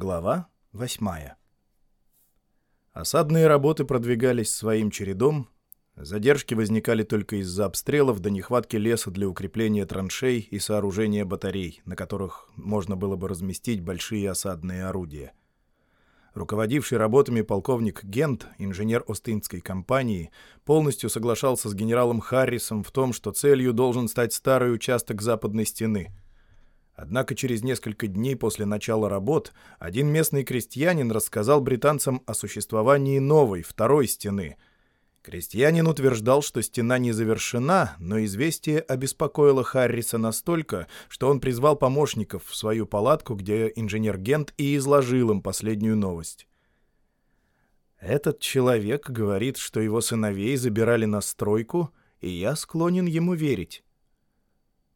Глава 8 Осадные работы продвигались своим чередом, задержки возникали только из-за обстрелов до нехватки леса для укрепления траншей и сооружения батарей, на которых можно было бы разместить большие осадные орудия. Руководивший работами полковник Гент, инженер Остинской компании, полностью соглашался с генералом Харрисом в том, что целью должен стать старый участок западной стены — Однако через несколько дней после начала работ один местный крестьянин рассказал британцам о существовании новой, второй стены. Крестьянин утверждал, что стена не завершена, но известие обеспокоило Харриса настолько, что он призвал помощников в свою палатку, где инженер Гент и изложил им последнюю новость. «Этот человек говорит, что его сыновей забирали на стройку, и я склонен ему верить».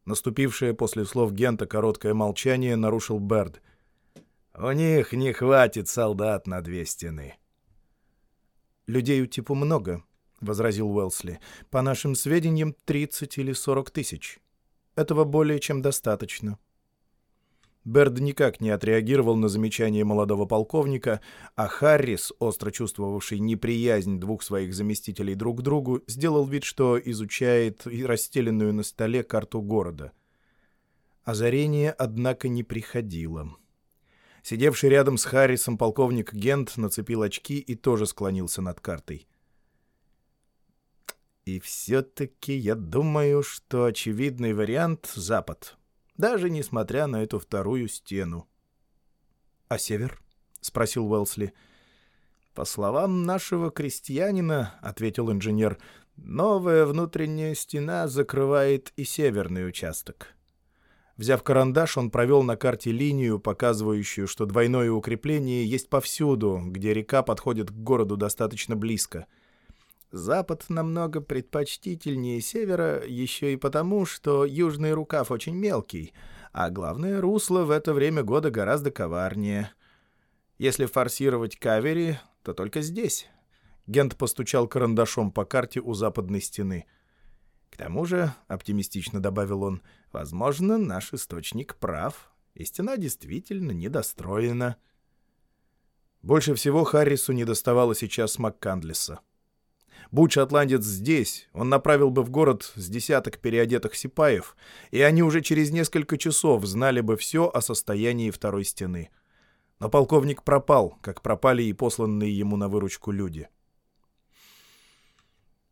Наступившее после слов Гента короткое молчание нарушил Берд. «У них не хватит солдат на две стены». «Людей у типа много», — возразил Уэлсли. «По нашим сведениям, 30 или 40 тысяч. Этого более чем достаточно». Берд никак не отреагировал на замечание молодого полковника, а Харрис, остро чувствовавший неприязнь двух своих заместителей друг к другу, сделал вид, что изучает расстеленную на столе карту города. Озарение, однако, не приходило. Сидевший рядом с Харрисом полковник Гент нацепил очки и тоже склонился над картой. «И все-таки я думаю, что очевидный вариант — Запад», даже несмотря на эту вторую стену. — А север? — спросил Уэлсли. — По словам нашего крестьянина, — ответил инженер, — новая внутренняя стена закрывает и северный участок. Взяв карандаш, он провел на карте линию, показывающую, что двойное укрепление есть повсюду, где река подходит к городу достаточно близко — Запад намного предпочтительнее севера еще и потому, что южный рукав очень мелкий, а главное, русло в это время года гораздо коварнее. Если форсировать кавери, то только здесь. Гент постучал карандашом по карте у западной стены. К тому же, оптимистично добавил он, возможно, наш источник прав, и стена действительно недостроена. Больше всего Харрису недоставало сейчас Маккандлиса. Будь шотландец здесь, он направил бы в город с десяток переодетых сипаев, и они уже через несколько часов знали бы все о состоянии второй стены. Но полковник пропал, как пропали и посланные ему на выручку люди.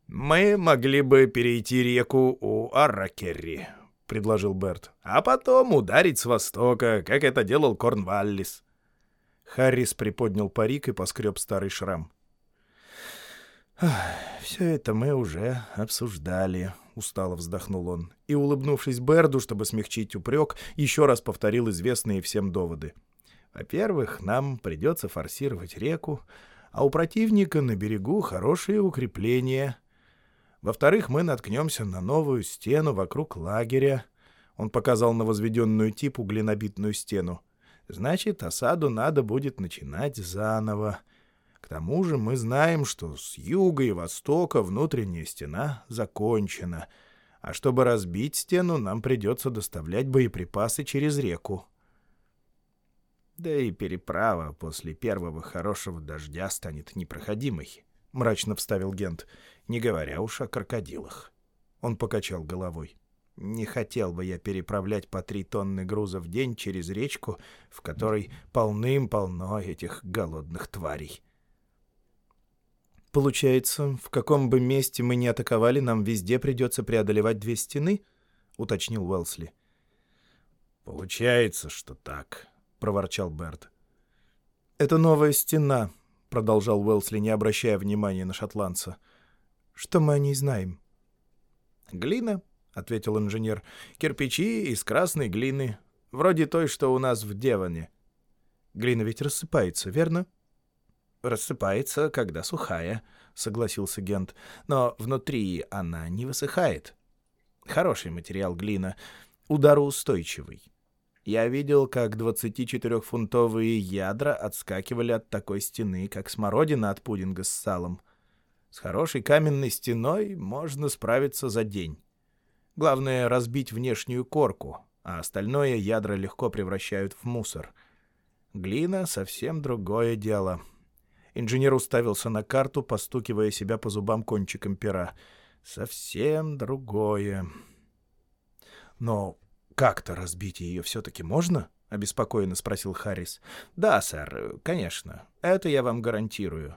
«Мы могли бы перейти реку у Арракерри», — предложил Берт, «а потом ударить с востока, как это делал Корнваллис». Харрис приподнял парик и поскреб старый шрам. «Все это мы уже обсуждали», — устало вздохнул он. И, улыбнувшись Берду, чтобы смягчить упрек, еще раз повторил известные всем доводы. «Во-первых, нам придется форсировать реку, а у противника на берегу хорошие укрепления. Во-вторых, мы наткнемся на новую стену вокруг лагеря». Он показал на возведенную типу глинобитную стену. «Значит, осаду надо будет начинать заново». К тому же мы знаем, что с юга и востока внутренняя стена закончена, а чтобы разбить стену, нам придется доставлять боеприпасы через реку. Да и переправа после первого хорошего дождя станет непроходимой, — мрачно вставил Гент, не говоря уж о крокодилах. Он покачал головой. Не хотел бы я переправлять по три тонны груза в день через речку, в которой полным-полно этих голодных тварей. «Получается, в каком бы месте мы ни атаковали, нам везде придется преодолевать две стены?» — уточнил Уэлсли. «Получается, что так», — проворчал Берт. «Это новая стена», — продолжал Уэлсли, не обращая внимания на шотландца. «Что мы о ней знаем?» «Глина», — ответил инженер. «Кирпичи из красной глины, вроде той, что у нас в Деване». «Глина ведь рассыпается, верно?» Рассыпается, когда сухая», — согласился Гент. «Но внутри она не высыхает. Хороший материал глина, удароустойчивый. Я видел, как 24-фунтовые ядра отскакивали от такой стены, как смородина от пудинга с салом. С хорошей каменной стеной можно справиться за день. Главное — разбить внешнюю корку, а остальное ядра легко превращают в мусор — Глина — совсем другое дело. Инженер уставился на карту, постукивая себя по зубам кончиком пера. Совсем другое. Но как-то разбить ее все-таки можно? —— обеспокоенно спросил Харрис. «Да, сэр, конечно. Это я вам гарантирую.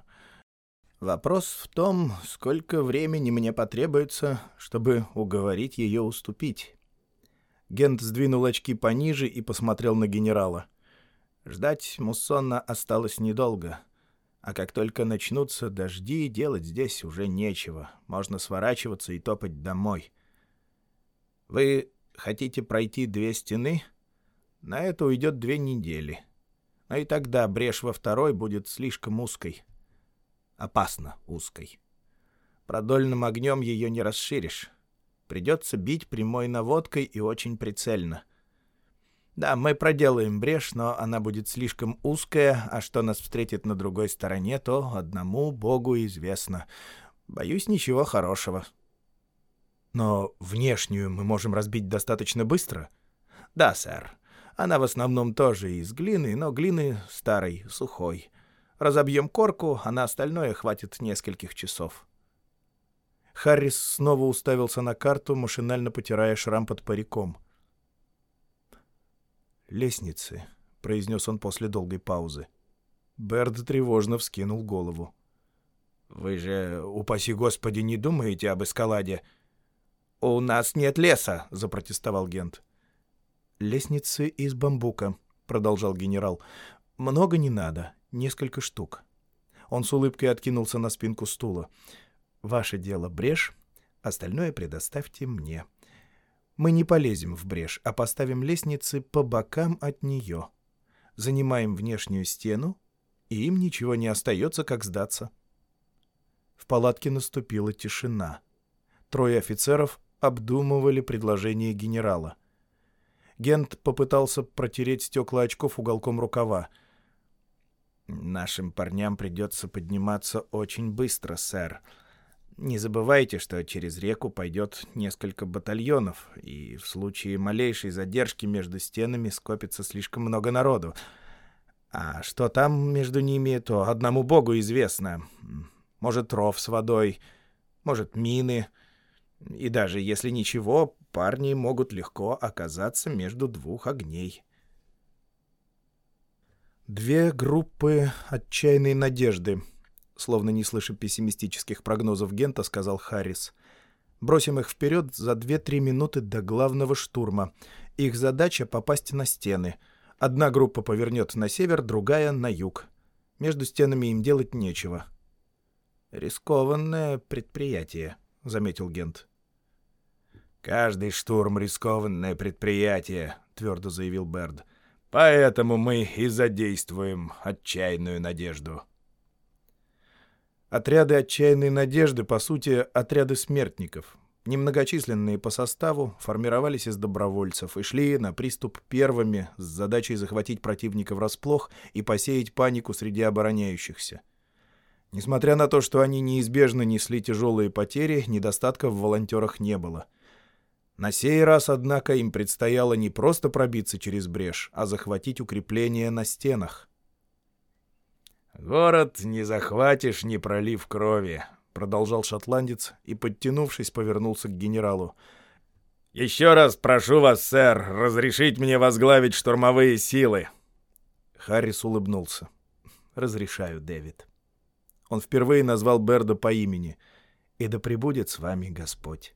Вопрос в том, сколько времени мне потребуется, чтобы уговорить ее уступить». Гент сдвинул очки пониже и посмотрел на генерала. Ждать Муссона осталось недолго. А как только начнутся дожди, делать здесь уже нечего. Можно сворачиваться и топать домой. «Вы хотите пройти две стены?» На это уйдет две недели. А и тогда брешь во второй будет слишком узкой. Опасно узкой. Продольным огнем ее не расширишь. Придется бить прямой наводкой и очень прицельно. Да, мы проделаем брешь, но она будет слишком узкая, а что нас встретит на другой стороне, то одному Богу известно. Боюсь, ничего хорошего. Но внешнюю мы можем разбить достаточно быстро? Да, сэр. Она в основном тоже из глины, но глины старой, сухой. Разобьем корку, а на остальное хватит нескольких часов. Харрис снова уставился на карту, машинально потирая шрам под париком. «Лестницы», — произнес он после долгой паузы. Берд тревожно вскинул голову. «Вы же, упаси господи, не думаете об эскаладе?» «У нас нет леса», — запротестовал Гент. «Лестницы из бамбука», — продолжал генерал. «Много не надо, несколько штук». Он с улыбкой откинулся на спинку стула. «Ваше дело брешь, остальное предоставьте мне. Мы не полезем в брешь, а поставим лестницы по бокам от нее. Занимаем внешнюю стену, и им ничего не остается, как сдаться». В палатке наступила тишина. Трое офицеров обдумывали предложение генерала — Гент попытался протереть стекла очков уголком рукава. «Нашим парням придется подниматься очень быстро, сэр. Не забывайте, что через реку пойдет несколько батальонов, и в случае малейшей задержки между стенами скопится слишком много народу. А что там между ними, то одному богу известно. Может, ров с водой, может, мины. И даже если ничего, парни могут легко оказаться между двух огней. Две группы отчаянной надежды, словно не слыша пессимистических прогнозов Гента, сказал Харрис. Бросим их вперед за 2-3 минуты до главного штурма. Их задача — попасть на стены. Одна группа повернет на север, другая — на юг. Между стенами им делать нечего. «Рискованное предприятие», — заметил Гент. «Каждый штурм — рискованное предприятие», — твердо заявил Берд. «Поэтому мы и задействуем отчаянную надежду». Отряды отчаянной надежды, по сути, отряды смертников. Немногочисленные по составу, формировались из добровольцев и шли на приступ первыми с задачей захватить противника врасплох и посеять панику среди обороняющихся. Несмотря на то, что они неизбежно несли тяжелые потери, недостатков в волонтерах не было — на сей раз, однако, им предстояло не просто пробиться через брешь, а захватить укрепления на стенах. «Город не захватишь, не пролив крови», — продолжал шотландец и, подтянувшись, повернулся к генералу. «Еще раз прошу вас, сэр, разрешить мне возглавить штурмовые силы». Харрис улыбнулся. «Разрешаю, Дэвид». Он впервые назвал Берда по имени. «И да пребудет с вами Господь».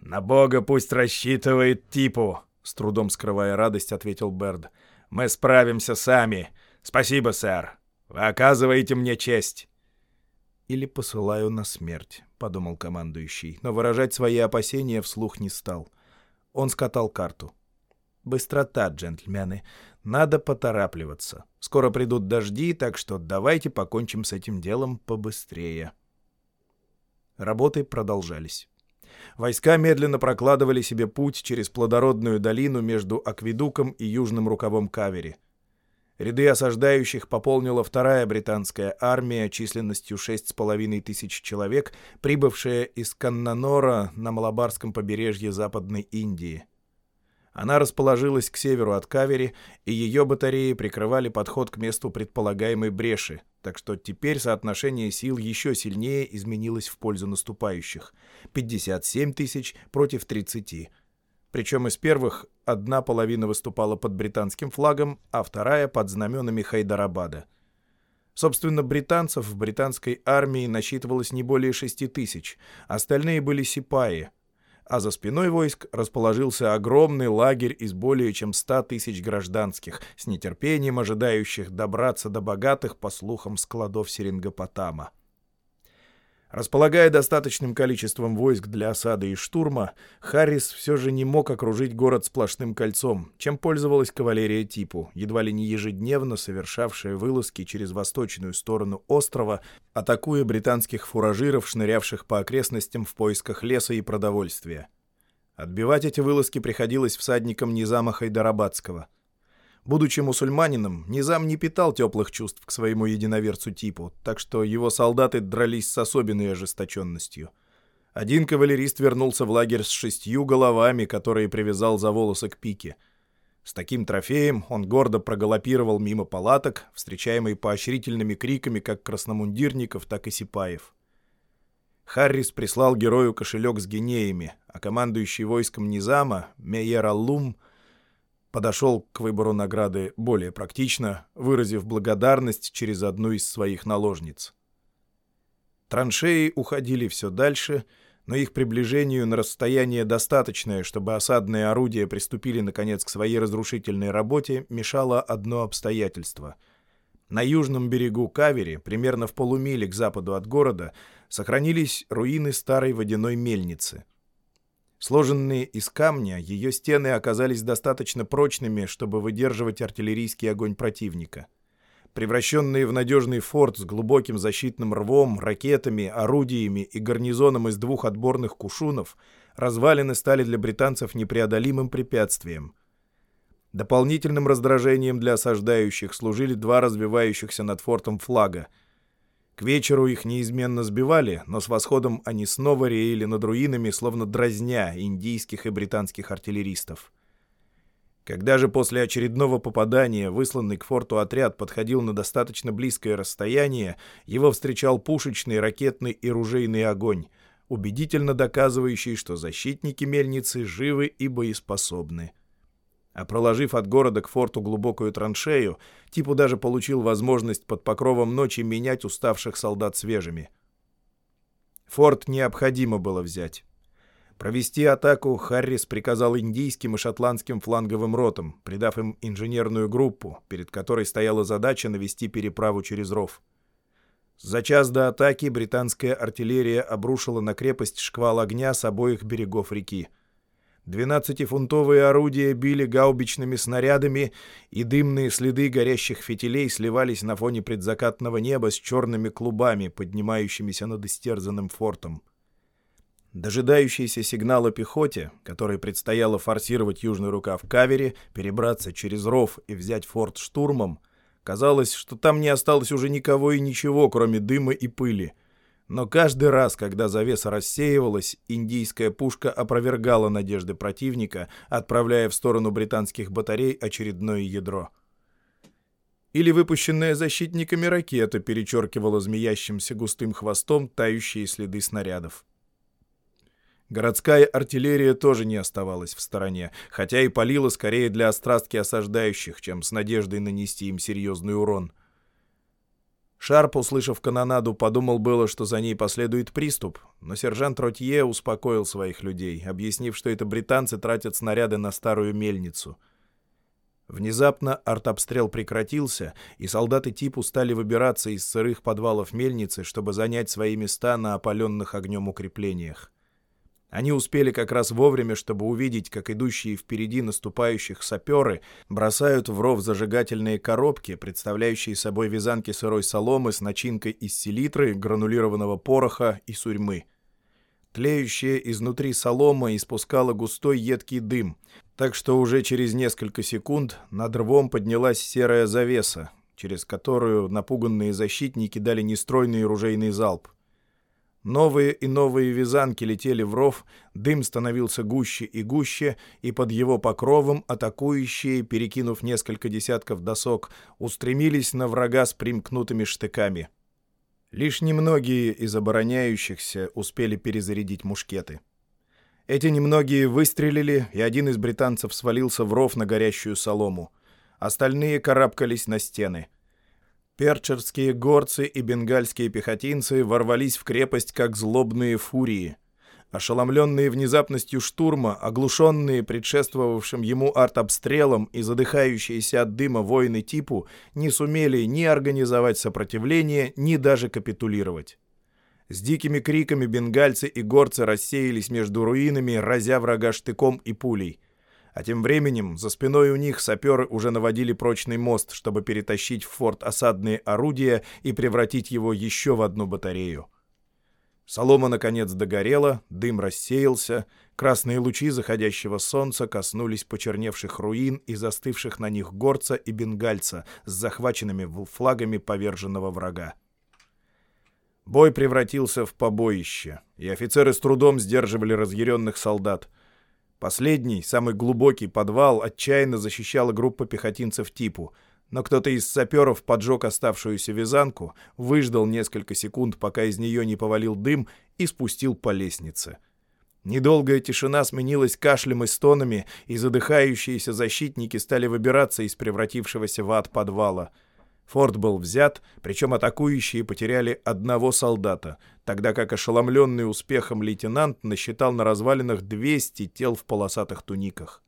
«На бога пусть рассчитывает типу», — с трудом скрывая радость, ответил Берд. «Мы справимся сами. Спасибо, сэр. Вы оказываете мне честь». «Или посылаю на смерть», — подумал командующий, но выражать свои опасения вслух не стал. Он скатал карту. «Быстрота, джентльмены. Надо поторапливаться. Скоро придут дожди, так что давайте покончим с этим делом побыстрее». Работы продолжались. Войска медленно прокладывали себе путь через плодородную долину между Акведуком и южным рукавом Кавери. Ряды осаждающих пополнила вторая британская армия численностью 6,5 тысяч человек, прибывшая из Каннанора на Малабарском побережье Западной Индии. Она расположилась к северу от Кавери, и ее батареи прикрывали подход к месту предполагаемой бреши, так что теперь соотношение сил еще сильнее изменилось в пользу наступающих — 57 тысяч против 30. Причем из первых одна половина выступала под британским флагом, а вторая — под знаменами Хайдарабада. Собственно, британцев в британской армии насчитывалось не более 6 тысяч, остальные были сипаи — а за спиной войск расположился огромный лагерь из более чем ста тысяч гражданских, с нетерпением ожидающих добраться до богатых, по слухам, складов Серингопотама. Располагая достаточным количеством войск для осады и штурма, Харрис все же не мог окружить город сплошным кольцом, чем пользовалась кавалерия типу, едва ли не ежедневно совершавшая вылазки через восточную сторону острова, атакуя британских фуражиров, шнырявших по окрестностям в поисках леса и продовольствия. Отбивать эти вылазки приходилось всадникам Низама Хайдарабадского — Будучи мусульманином, Низам не питал теплых чувств к своему единоверцу типу, так что его солдаты дрались с особенной ожесточенностью. Один кавалерист вернулся в лагерь с шестью головами, которые привязал за волосы к пике. С таким трофеем он гордо проголопировал мимо палаток, встречаемый поощрительными криками как красномундирников, так и сипаев. Харрис прислал герою кошелек с гинеями, а командующий войском Низама, Мейер Аллум, подошел к выбору награды более практично, выразив благодарность через одну из своих наложниц. Траншеи уходили все дальше, но их приближению на расстояние достаточное, чтобы осадные орудия приступили, наконец, к своей разрушительной работе, мешало одно обстоятельство. На южном берегу Кавери, примерно в полумиле к западу от города, сохранились руины старой водяной мельницы — Сложенные из камня, ее стены оказались достаточно прочными, чтобы выдерживать артиллерийский огонь противника. Превращенные в надежный форт с глубоким защитным рвом, ракетами, орудиями и гарнизоном из двух отборных кушунов, развалины стали для британцев непреодолимым препятствием. Дополнительным раздражением для осаждающих служили два развивающихся над фортом флага — к вечеру их неизменно сбивали, но с восходом они снова реяли над руинами, словно дразня индийских и британских артиллеристов. Когда же после очередного попадания высланный к форту отряд подходил на достаточно близкое расстояние, его встречал пушечный, ракетный и ружейный огонь, убедительно доказывающий, что защитники мельницы живы и боеспособны. А проложив от города к форту глубокую траншею, Типу даже получил возможность под покровом ночи менять уставших солдат свежими. Форт необходимо было взять. Провести атаку Харрис приказал индийским и шотландским фланговым ротам, придав им инженерную группу, перед которой стояла задача навести переправу через ров. За час до атаки британская артиллерия обрушила на крепость шквал огня с обоих берегов реки. Двенадцатифунтовые орудия били гаубичными снарядами, и дымные следы горящих фитилей сливались на фоне предзакатного неба с черными клубами, поднимающимися над истерзанным фортом. Дожидающийся сигнала пехоте, которой предстояло форсировать южный рукав Кавери, перебраться через ров и взять форт штурмом, казалось, что там не осталось уже никого и ничего, кроме дыма и пыли — но каждый раз, когда завеса рассеивалась, индийская пушка опровергала надежды противника, отправляя в сторону британских батарей очередное ядро. Или выпущенная защитниками ракета перечеркивала змеящимся густым хвостом тающие следы снарядов. Городская артиллерия тоже не оставалась в стороне, хотя и палила скорее для острастки осаждающих, чем с надеждой нанести им серьезный урон — Шарп, услышав канонаду, подумал было, что за ней последует приступ, но сержант Ротье успокоил своих людей, объяснив, что это британцы тратят снаряды на старую мельницу. Внезапно артобстрел прекратился, и солдаты типу стали выбираться из сырых подвалов мельницы, чтобы занять свои места на опаленных огнем укреплениях. Они успели как раз вовремя, чтобы увидеть, как идущие впереди наступающих саперы бросают в ров зажигательные коробки, представляющие собой вязанки сырой соломы с начинкой из селитры, гранулированного пороха и сурьмы. Тлеющая изнутри солома испускала густой едкий дым, так что уже через несколько секунд над рвом поднялась серая завеса, через которую напуганные защитники дали нестройный ружейный залп. Новые и новые вязанки летели в ров, дым становился гуще и гуще, и под его покровом атакующие, перекинув несколько десятков досок, устремились на врага с примкнутыми штыками. Лишь немногие из обороняющихся успели перезарядить мушкеты. Эти немногие выстрелили, и один из британцев свалился в ров на горящую солому. Остальные карабкались на стены — Перчерские горцы и бенгальские пехотинцы ворвались в крепость как злобные фурии. Ошеломленные внезапностью штурма, оглушенные предшествовавшим ему артобстрелом и задыхающиеся от дыма воины типу не сумели ни организовать сопротивление, ни даже капитулировать. С дикими криками бенгальцы и горцы рассеялись между руинами, разя врага штыком и пулей. А тем временем за спиной у них саперы уже наводили прочный мост, чтобы перетащить в форт осадные орудия и превратить его еще в одну батарею. Солома, наконец, догорела, дым рассеялся, красные лучи заходящего солнца коснулись почерневших руин и застывших на них горца и бенгальца с захваченными флагами поверженного врага. Бой превратился в побоище, и офицеры с трудом сдерживали разъяренных солдат — Последний, самый глубокий подвал отчаянно защищала группа пехотинцев типу, но кто-то из саперов поджег оставшуюся вязанку, выждал несколько секунд, пока из нее не повалил дым, и спустил по лестнице. Недолгая тишина сменилась кашлем и стонами, и задыхающиеся защитники стали выбираться из превратившегося в ад подвала — Форт был взят, причем атакующие потеряли одного солдата, тогда как ошеломленный успехом лейтенант насчитал на развалинах 200 тел в полосатых туниках.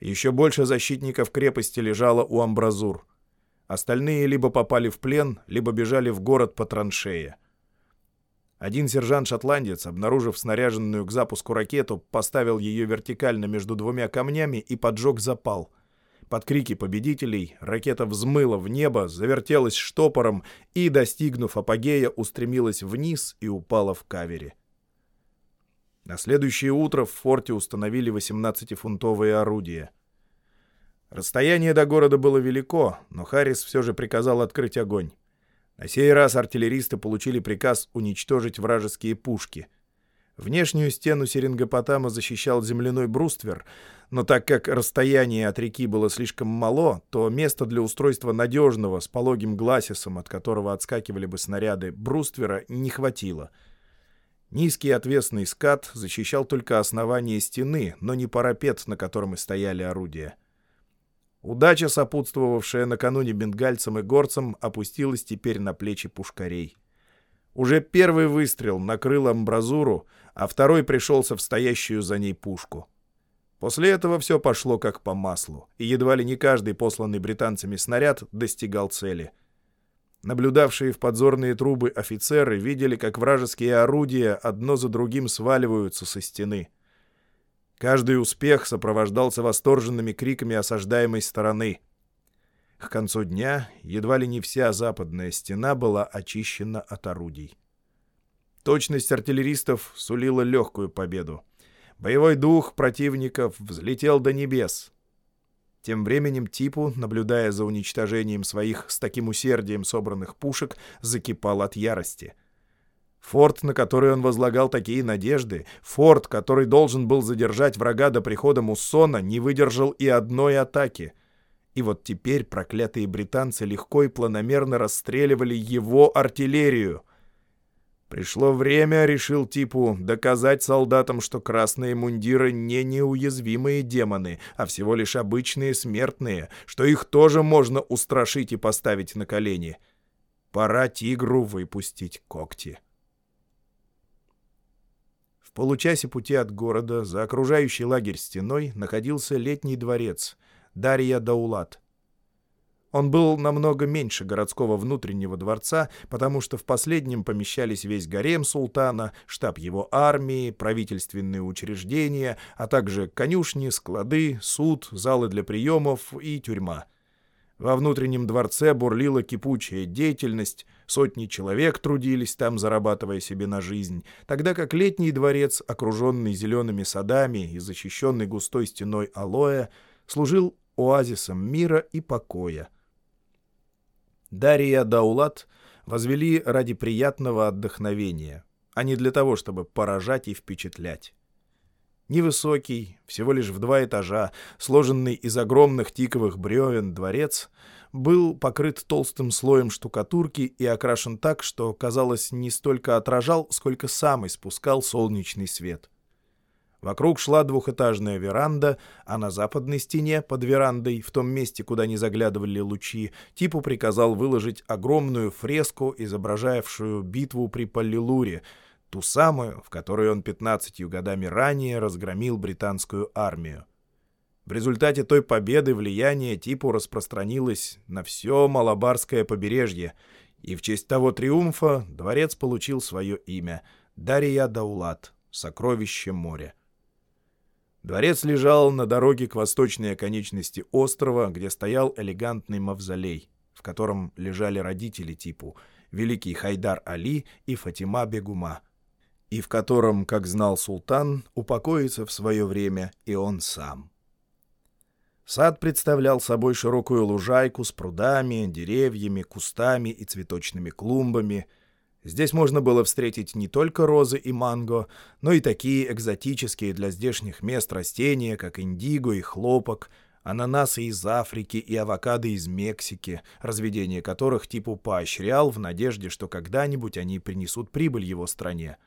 Еще больше защитников крепости лежало у амбразур. Остальные либо попали в плен, либо бежали в город по траншее. Один сержант-шотландец, обнаружив снаряженную к запуску ракету, поставил ее вертикально между двумя камнями и поджег запал — под крики победителей ракета взмыла в небо, завертелась штопором и, достигнув апогея, устремилась вниз и упала в кавере. На следующее утро в форте установили 18-фунтовые орудия. Расстояние до города было велико, но Харрис все же приказал открыть огонь. На сей раз артиллеристы получили приказ уничтожить вражеские пушки — Внешнюю стену Серингопотама защищал земляной бруствер, но так как расстояние от реки было слишком мало, то места для устройства надежного с пологим гласисом, от которого отскакивали бы снаряды, бруствера не хватило. Низкий отвесный скат защищал только основание стены, но не парапет, на котором и стояли орудия. Удача, сопутствовавшая накануне бенгальцам и горцам, опустилась теперь на плечи пушкарей. Уже первый выстрел накрыл амбразуру, а второй пришелся в стоящую за ней пушку. После этого все пошло как по маслу, и едва ли не каждый посланный британцами снаряд достигал цели. Наблюдавшие в подзорные трубы офицеры видели, как вражеские орудия одно за другим сваливаются со стены. Каждый успех сопровождался восторженными криками осаждаемой стороны — к концу дня едва ли не вся западная стена была очищена от орудий. Точность артиллеристов сулила легкую победу. Боевой дух противников взлетел до небес. Тем временем Типу, наблюдая за уничтожением своих с таким усердием собранных пушек, закипал от ярости. Форт, на который он возлагал такие надежды, форт, который должен был задержать врага до прихода Муссона, не выдержал и одной атаки — и вот теперь проклятые британцы легко и планомерно расстреливали его артиллерию. Пришло время, решил Типу, доказать солдатам, что красные мундиры не неуязвимые демоны, а всего лишь обычные смертные, что их тоже можно устрашить и поставить на колени. Пора тигру выпустить когти. В получасе пути от города за окружающий лагерь стеной находился летний дворец — Дарья Даулат. Он был намного меньше городского внутреннего дворца, потому что в последнем помещались весь гарем султана, штаб его армии, правительственные учреждения, а также конюшни, склады, суд, залы для приемов и тюрьма. Во внутреннем дворце бурлила кипучая деятельность, сотни человек трудились там, зарабатывая себе на жизнь, тогда как летний дворец, окруженный зелеными садами и защищенный густой стеной алоэ, служил оазисом мира и покоя. Дария Даулат возвели ради приятного отдохновения. а не для того, чтобы поражать и впечатлять. Невысокий, всего лишь в два этажа, сложенный из огромных тиковых бревен дворец, был покрыт толстым слоем штукатурки и окрашен так, что, казалось, не столько отражал, сколько сам испускал солнечный свет. Вокруг шла двухэтажная веранда, а на западной стене, под верандой, в том месте, куда не заглядывали лучи, Типу приказал выложить огромную фреску, изображавшую битву при Паллилуре, ту самую, в которой он пятнадцатью годами ранее разгромил британскую армию. В результате той победы влияние Типу распространилось на все Малабарское побережье, и в честь того триумфа дворец получил свое имя — Дария Даулат, сокровище моря. Дворец лежал на дороге к восточной оконечности острова, где стоял элегантный мавзолей, в котором лежали родители типу великий Хайдар Али и Фатима Бегума, и в котором, как знал султан, упокоится в свое время и он сам. Сад представлял собой широкую лужайку с прудами, деревьями, кустами и цветочными клумбами — Здесь можно было встретить не только розы и манго, но и такие экзотические для здешних мест растения, как индиго и хлопок, ананасы из Африки и авокадо из Мексики, разведение которых типу поощрял в надежде, что когда-нибудь они принесут прибыль его стране.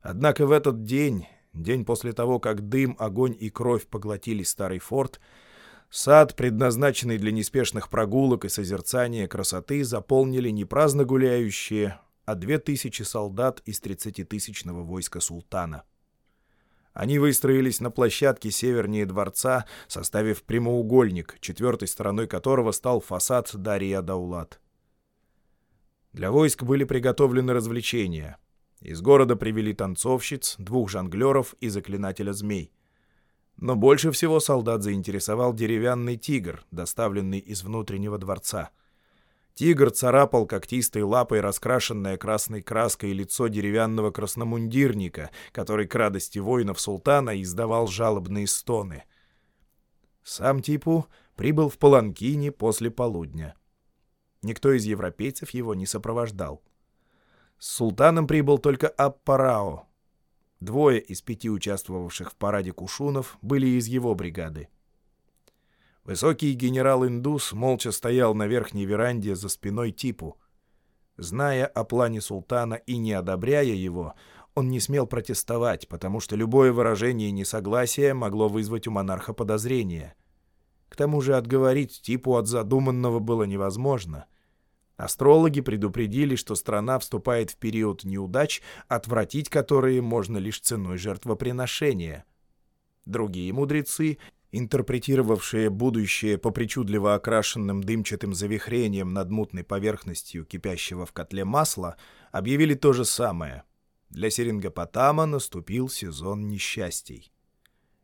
Однако в этот день, день после того, как дым, огонь и кровь поглотили старый форт, Сад, предназначенный для неспешных прогулок и созерцания красоты, заполнили не праздно гуляющие, а две тысячи солдат из тридцатитысячного войска султана. Они выстроились на площадке севернее дворца, составив прямоугольник, четвертой стороной которого стал фасад Дарья Даулат. Для войск были приготовлены развлечения. Из города привели танцовщиц, двух жонглеров и заклинателя змей. Но больше всего солдат заинтересовал деревянный тигр, доставленный из внутреннего дворца — Тигр царапал когтистой лапой раскрашенное красной краской лицо деревянного красномундирника, который к радости воинов султана издавал жалобные стоны. Сам Типу прибыл в Паланкине после полудня. Никто из европейцев его не сопровождал. С султаном прибыл только Аппарао. Двое из пяти участвовавших в параде кушунов были из его бригады. Высокий генерал-индус молча стоял на верхней веранде за спиной Типу. Зная о плане султана и не одобряя его, он не смел протестовать, потому что любое выражение несогласия могло вызвать у монарха подозрения. К тому же отговорить Типу от задуманного было невозможно. Астрологи предупредили, что страна вступает в период неудач, отвратить которые можно лишь ценой жертвоприношения. Другие мудрецы интерпретировавшие будущее по причудливо окрашенным дымчатым завихрением над мутной поверхностью кипящего в котле масла, объявили то же самое. Для Серингопотама наступил сезон несчастий.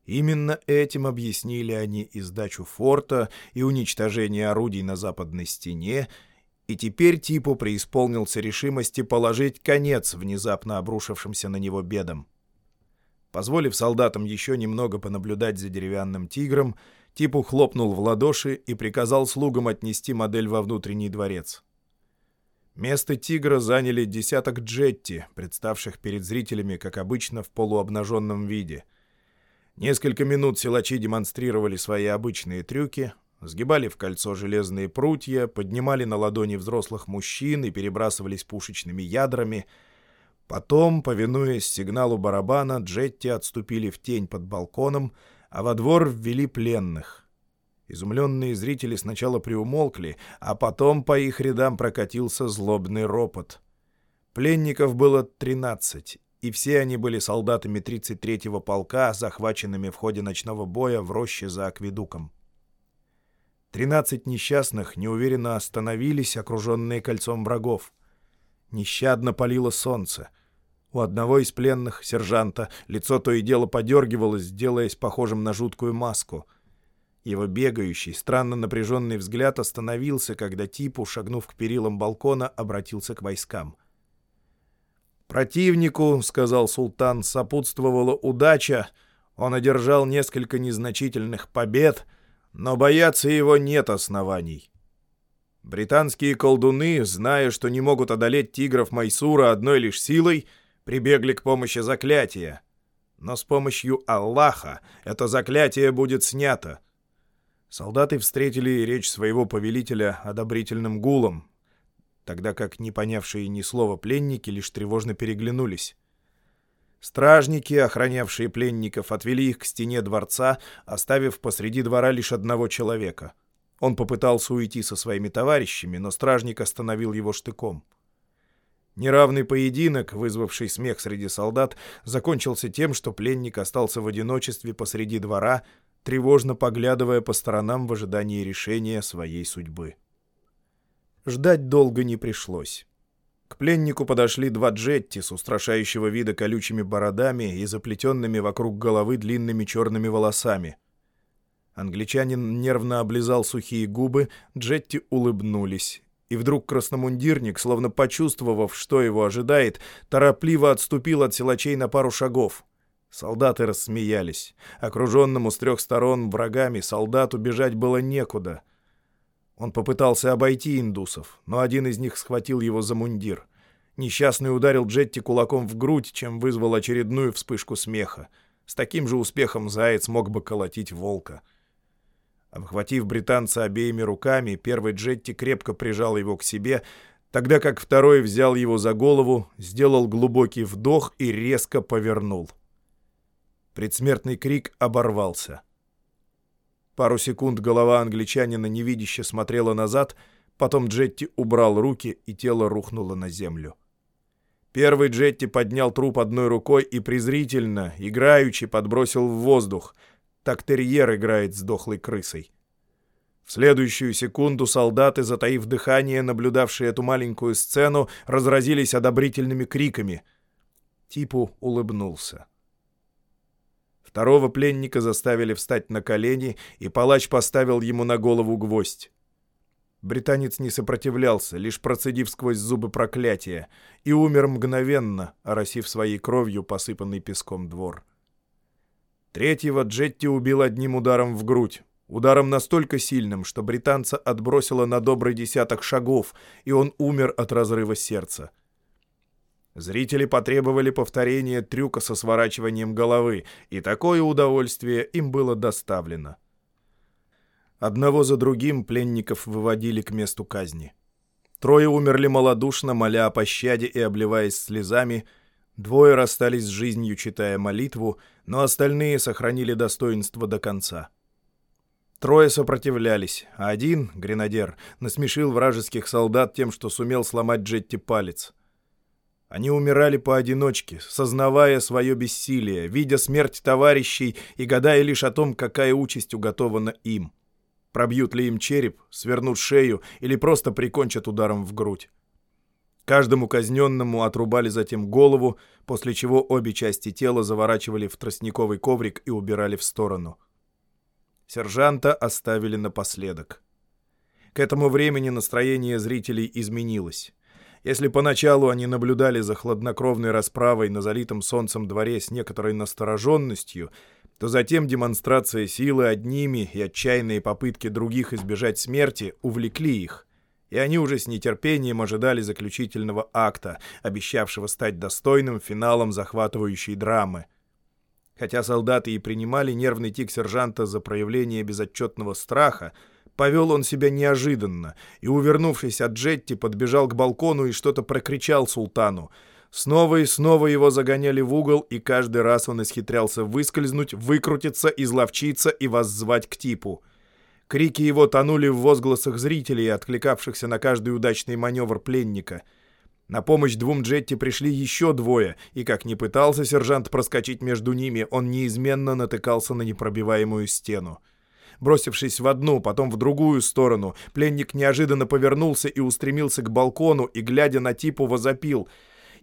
Именно этим объяснили они и сдачу форта, и уничтожение орудий на западной стене, и теперь Типу преисполнился решимости положить конец внезапно обрушившимся на него бедам. Позволив солдатам еще немного понаблюдать за деревянным тигром, Типу хлопнул в ладоши и приказал слугам отнести модель во внутренний дворец. Место тигра заняли десяток джетти, представших перед зрителями, как обычно, в полуобнаженном виде. Несколько минут силачи демонстрировали свои обычные трюки, сгибали в кольцо железные прутья, поднимали на ладони взрослых мужчин и перебрасывались пушечными ядрами — Потом, повинуясь сигналу барабана, Джетти отступили в тень под балконом, а во двор ввели пленных. Изумленные зрители сначала приумолкли, а потом по их рядам прокатился злобный ропот. Пленников было 13, и все они были солдатами 33-го полка, захваченными в ходе ночного боя в роще за акведуком. Тринадцать несчастных неуверенно остановились, окруженные кольцом врагов. Нещадно палило солнце. У одного из пленных, сержанта, лицо то и дело подергивалось, сделаясь похожим на жуткую маску. Его бегающий, странно напряженный взгляд остановился, когда Типу, шагнув к перилам балкона, обратился к войскам. «Противнику, — сказал султан, — сопутствовала удача. Он одержал несколько незначительных побед, но бояться его нет оснований. Британские колдуны, зная, что не могут одолеть тигров Майсура одной лишь силой, — прибегли к помощи заклятия. Но с помощью Аллаха это заклятие будет снято. Солдаты встретили речь своего повелителя одобрительным гулом, тогда как не понявшие ни слова пленники лишь тревожно переглянулись. Стражники, охранявшие пленников, отвели их к стене дворца, оставив посреди двора лишь одного человека. Он попытался уйти со своими товарищами, но стражник остановил его штыком. Неравный поединок, вызвавший смех среди солдат, закончился тем, что пленник остался в одиночестве посреди двора, тревожно поглядывая по сторонам в ожидании решения своей судьбы. Ждать долго не пришлось. К пленнику подошли два джетти с устрашающего вида колючими бородами и заплетенными вокруг головы длинными черными волосами. Англичанин нервно облизал сухие губы, джетти улыбнулись. И вдруг красномундирник, словно почувствовав, что его ожидает, торопливо отступил от силачей на пару шагов. Солдаты рассмеялись. Окруженному с трех сторон врагами солдату бежать было некуда — он попытался обойти индусов, но один из них схватил его за мундир. Несчастный ударил Джетти кулаком в грудь, чем вызвал очередную вспышку смеха. С таким же успехом заяц мог бы колотить волка. Обхватив британца обеими руками, первый Джетти крепко прижал его к себе, тогда как второй взял его за голову, сделал глубокий вдох и резко повернул. Предсмертный крик оборвался — Пару секунд голова англичанина невидяще смотрела назад, потом Джетти убрал руки, и тело рухнуло на землю. Первый Джетти поднял труп одной рукой и презрительно, играючи, подбросил в воздух. Так терьер играет с дохлой крысой. В следующую секунду солдаты, затаив дыхание, наблюдавшие эту маленькую сцену, разразились одобрительными криками. Типу улыбнулся. Второго пленника заставили встать на колени, и палач поставил ему на голову гвоздь. Британец не сопротивлялся, лишь процедив сквозь зубы проклятия, и умер мгновенно, оросив своей кровью посыпанный песком двор. Третьего Джетти убил одним ударом в грудь, ударом настолько сильным, что британца отбросило на добрый десяток шагов, и он умер от разрыва сердца. Зрители потребовали повторения трюка со сворачиванием головы, и такое удовольствие им было доставлено. Одного за другим пленников выводили к месту казни. Трое умерли малодушно, моля о пощаде и обливаясь слезами, двое расстались с жизнью, читая молитву, но остальные сохранили достоинство до конца. Трое сопротивлялись, а один, гренадер, насмешил вражеских солдат тем, что сумел сломать Джетти палец — они умирали поодиночке, сознавая свое бессилие, видя смерть товарищей и гадая лишь о том, какая участь уготована им. Пробьют ли им череп, свернут шею или просто прикончат ударом в грудь. Каждому казненному отрубали затем голову, после чего обе части тела заворачивали в тростниковый коврик и убирали в сторону. Сержанта оставили напоследок. К этому времени настроение зрителей изменилось. Если поначалу они наблюдали за хладнокровной расправой на залитом солнцем дворе с некоторой настороженностью, то затем демонстрация силы одними и отчаянные попытки других избежать смерти увлекли их, и они уже с нетерпением ожидали заключительного акта, обещавшего стать достойным финалом захватывающей драмы. Хотя солдаты и принимали нервный тик сержанта за проявление безотчетного страха, Повел он себя неожиданно и, увернувшись от Джетти, подбежал к балкону и что-то прокричал султану. Снова и снова его загоняли в угол, и каждый раз он исхитрялся выскользнуть, выкрутиться, изловчиться и воззвать к типу. Крики его тонули в возгласах зрителей, откликавшихся на каждый удачный маневр пленника. На помощь двум Джетти пришли еще двое, и как ни пытался сержант проскочить между ними, он неизменно натыкался на непробиваемую стену. Бросившись в одну, потом в другую сторону, пленник неожиданно повернулся и устремился к балкону и, глядя на типу, возопил.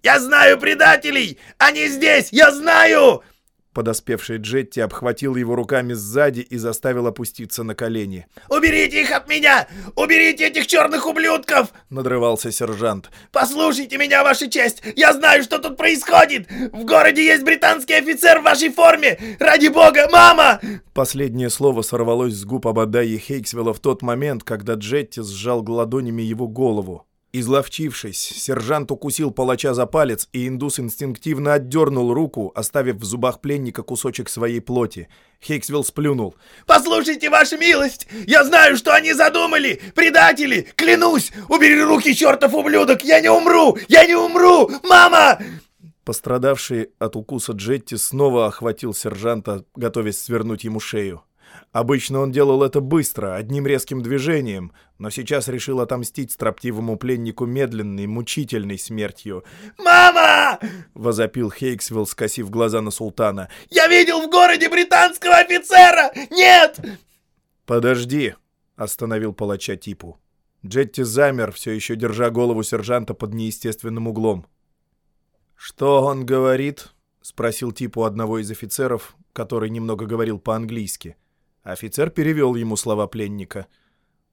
«Я знаю предателей! Они здесь! Я знаю!» Подоспевший Джетти обхватил его руками сзади и заставил опуститься на колени. «Уберите их от меня! Уберите этих черных ублюдков!» — надрывался сержант. «Послушайте меня, ваша честь! Я знаю, что тут происходит! В городе есть британский офицер в вашей форме! Ради бога, мама!» Последнее слово сорвалось с губ Абадаи Хейксвелла в тот момент, когда Джетти сжал ладонями его голову. Изловчившись, сержант укусил палача за палец, и индус инстинктивно отдернул руку, оставив в зубах пленника кусочек своей плоти. Хейксвилл сплюнул. «Послушайте, ваша милость! Я знаю, что они задумали! Предатели! Клянусь! Убери руки, чертов ублюдок! Я не умру! Я не умру! Мама!» Пострадавший от укуса Джетти снова охватил сержанта, готовясь свернуть ему шею. Обычно он делал это быстро, одним резким движением, но сейчас решил отомстить строптивому пленнику медленной, мучительной смертью. «Мама!» — возопил Хейксвилл, скосив глаза на султана. «Я видел в городе британского офицера! Нет!» «Подожди!» — остановил палача Типу. Джетти замер, все еще держа голову сержанта под неестественным углом. «Что он говорит?» — спросил Типу одного из офицеров, который немного говорил по-английски. Офицер перевел ему слова пленника.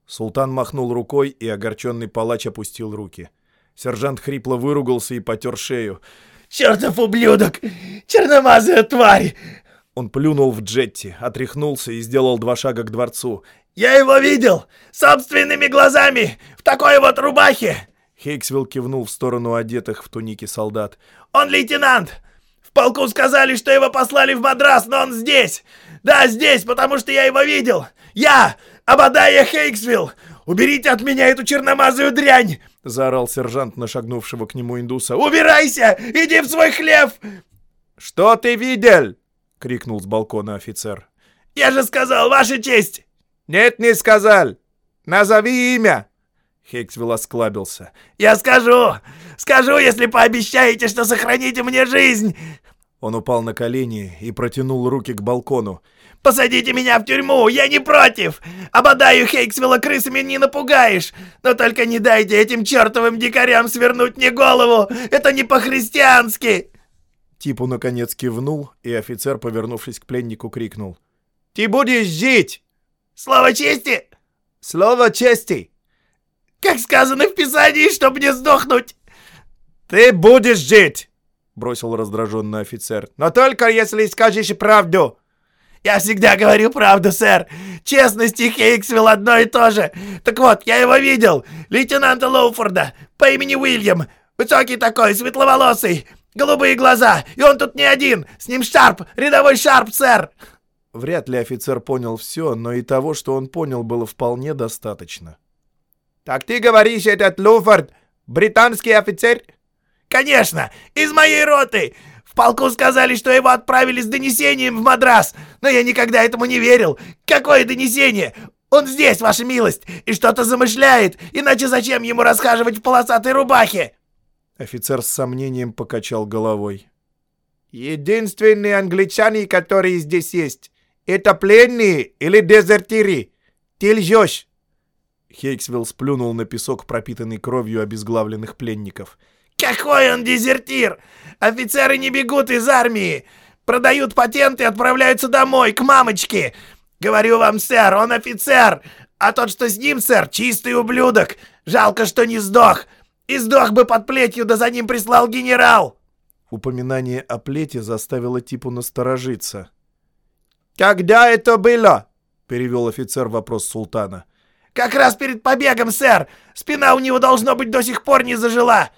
Султан махнул рукой, и огорченный палач опустил руки. Сержант хрипло выругался и потер шею. «Чертов ублюдок! Черномазая тварь!» Он плюнул в Джетти, отряхнулся и сделал два шага к дворцу. «Я его видел! Собственными глазами! В такой вот рубахе!» Хейксвилл кивнул в сторону одетых в туники солдат. «Он лейтенант! В полку сказали, что его послали в Мадрас, но он здесь! Да, здесь, потому что я его видел! Я, Абадая Хейксвилл! Уберите от меня эту черномазую дрянь!» — заорал сержант нашагнувшего к нему индуса. «Убирайся! Иди в свой хлев!» «Что ты видел?» — крикнул с балкона офицер. «Я же сказал, ваша честь!» «Нет, не сказал! Назови имя!» Хейксвилл осклабился. «Я скажу! Скажу, если пообещаете, что сохраните мне жизнь!» Он упал на колени и протянул руки к балкону. «Посадите меня в тюрьму, я не против! Ободаю Хейксвилла крысами не напугаешь! Но только не дайте этим чертовым дикарям свернуть мне голову! Это не по-христиански!» Типу наконец кивнул, и офицер, повернувшись к пленнику, крикнул. «Ты будешь жить!» «Слово чести!» «Слово чести!» «Как сказано в Писании, чтобы не сдохнуть!» «Ты будешь жить!» — бросил раздраженный офицер. «Но только если скажешь правду!» «Я всегда говорю правду, сэр! Честность и Хейксвилл одно и то же! Так вот, я его видел! Лейтенанта Лоуфорда по имени Уильям! Высокий такой, светловолосый, голубые глаза, и он тут не один! С ним Шарп, рядовой Шарп, сэр!» Вряд ли офицер понял все, но и того, что он понял, было вполне достаточно. «Так ты говоришь, этот Луфорд британский офицер?» «Конечно! Из моей роты! В полку сказали, что его отправили с донесением в Мадрас, но я никогда этому не верил! Какое донесение? Он здесь, ваша милость, и что-то замышляет, иначе зачем ему расхаживать в полосатой рубахе?» Офицер с сомнением покачал головой. «Единственные англичане, которые здесь есть, это пленные или дезертиры. Ты лжешь!» Хейксвилл сплюнул на песок, пропитанный кровью обезглавленных пленников — «Какой он дезертир! Офицеры не бегут из армии! Продают патенты и отправляются домой, к мамочке! Говорю вам, сэр, он офицер! А тот, что с ним, сэр, чистый ублюдок! Жалко, что не сдох! И сдох бы под плетью, да за ним прислал генерал!» Упоминание о плете заставило Типу насторожиться. «Когда это было?» — перевел офицер вопрос султана. «Как раз перед побегом, сэр! Спина у него, должно быть, до сих пор не зажила!»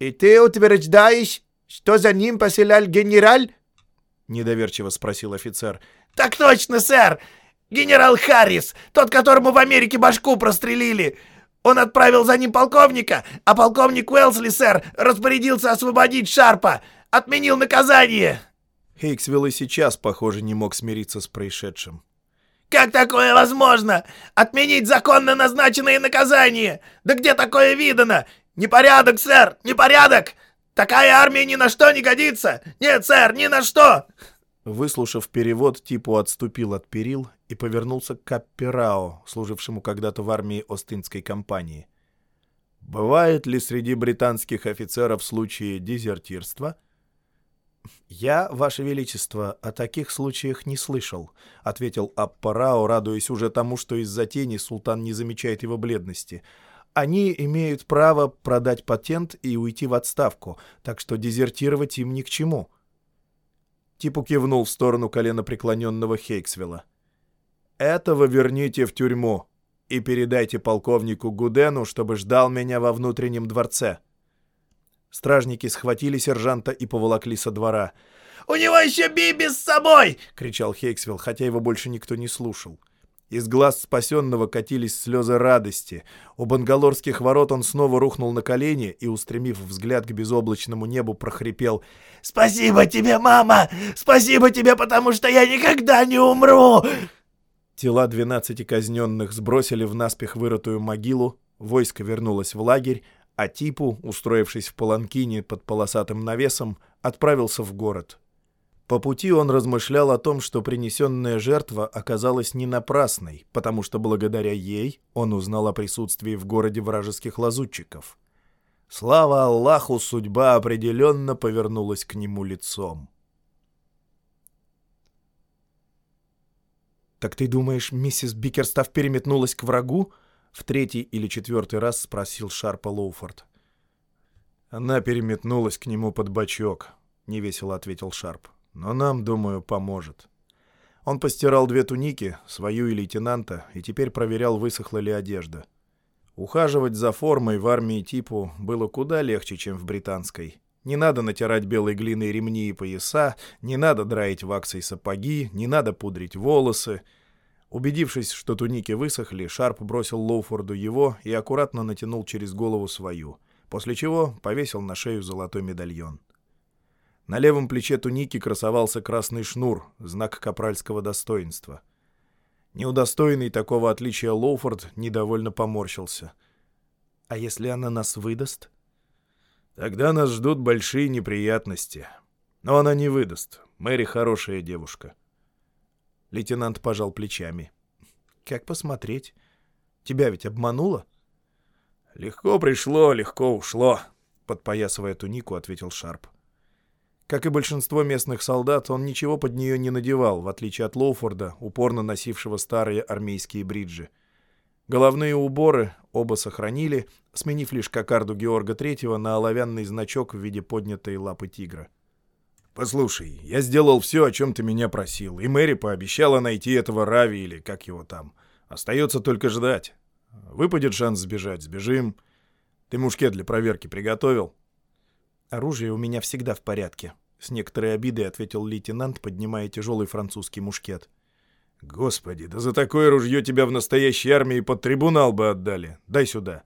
«И ты утверждаешь, что за ним поселял генерал?» — недоверчиво спросил офицер. «Так точно, сэр! Генерал Харрис, тот, которому в Америке башку прострелили. Он отправил за ним полковника, а полковник Уэлсли, сэр, распорядился освободить Шарпа, отменил наказание!» Хейксвилл и сейчас, похоже, не мог смириться с происшедшим. «Как такое возможно? Отменить законно назначенные наказания? Да где такое видано? «Непорядок, сэр! Непорядок! Такая армия ни на что не годится! Нет, сэр, ни на что!» Выслушав перевод, Типу отступил от перил и повернулся к Капперао, служившему когда-то в армии Остинской компании. «Бывает ли среди британских офицеров случаи дезертирства?» «Я, Ваше Величество, о таких случаях не слышал», — ответил Аппарао, радуясь уже тому, что из-за тени султан не замечает его бледности — они имеют право продать патент и уйти в отставку, так что дезертировать им ни к чему. Типу кивнул в сторону колена преклоненного Хейксвилла. «Этого верните в тюрьму. и передайте полковнику Гудену, чтобы ждал меня во внутреннем дворце». Стражники схватили сержанта и поволокли со двора. «У него еще Биби с собой!» — кричал Хейксвилл, хотя его больше никто не слушал. Из глаз спасенного катились слезы радости. У бангалорских ворот он снова рухнул на колени и, устремив взгляд к безоблачному небу, прохрипел «Спасибо тебе, мама! Спасибо тебе, потому что я никогда не умру!» Тела двенадцати казненных сбросили в наспех вырытую могилу, войско вернулось в лагерь, а Типу, устроившись в паланкине под полосатым навесом, отправился в город. По пути он размышлял о том, что принесенная жертва оказалась не напрасной, потому что благодаря ей он узнал о присутствии в городе вражеских лазутчиков. Слава Аллаху, судьба определенно повернулась к нему лицом. «Так ты думаешь, миссис Бикерстав переметнулась к врагу?» В третий или четвертый раз спросил Шарпа Лоуфорд. «Она переметнулась к нему под бочок», — невесело ответил Шарп. «Но нам, думаю, поможет». Он постирал две туники, свою и лейтенанта, и теперь проверял, высохла ли одежда. Ухаживать за формой в армии типу было куда легче, чем в британской. Не надо натирать белой глиной ремни и пояса, не надо драить ваксой сапоги, не надо пудрить волосы — Убедившись, что туники высохли, Шарп бросил Лоуфорду его и аккуратно натянул через голову свою, после чего повесил на шею золотой медальон. На левом плече туники красовался красный шнур, знак капральского достоинства. Неудостоенный такого отличия Лоуфорд недовольно поморщился. «А если она нас выдаст?» «Тогда нас ждут большие неприятности. Но она не выдаст. Мэри хорошая девушка». Лейтенант пожал плечами. «Как посмотреть? Тебя ведь обмануло?» «Легко пришло, легко ушло», — подпоясывая тунику, ответил Шарп. Как и большинство местных солдат, он ничего под нее не надевал, в отличие от Лоуфорда, упорно носившего старые армейские бриджи. Головные уборы оба сохранили, сменив лишь кокарду Георга Третьего на оловянный значок в виде поднятой лапы тигра. «Послушай, я сделал все, о чем ты меня просил, и Мэри пообещала найти этого Рави или как его там. Остается только ждать. Выпадет шанс сбежать, сбежим. Ты мушкет для проверки приготовил?» «Оружие у меня всегда в порядке», — с некоторой обидой ответил лейтенант, поднимая тяжелый французский мушкет. «Господи, да за такое ружье тебя в настоящей армии под трибунал бы отдали. Дай сюда».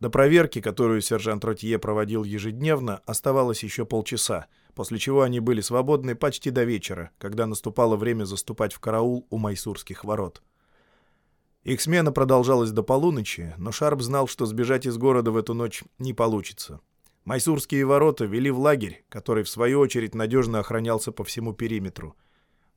До проверки, которую сержант Ротье проводил ежедневно, оставалось еще полчаса, после чего они были свободны почти до вечера, когда наступало время заступать в караул у майсурских ворот. Их смена продолжалась до полуночи, но Шарп знал, что сбежать из города в эту ночь не получится. Майсурские ворота вели в лагерь, который, в свою очередь, надежно охранялся по всему периметру —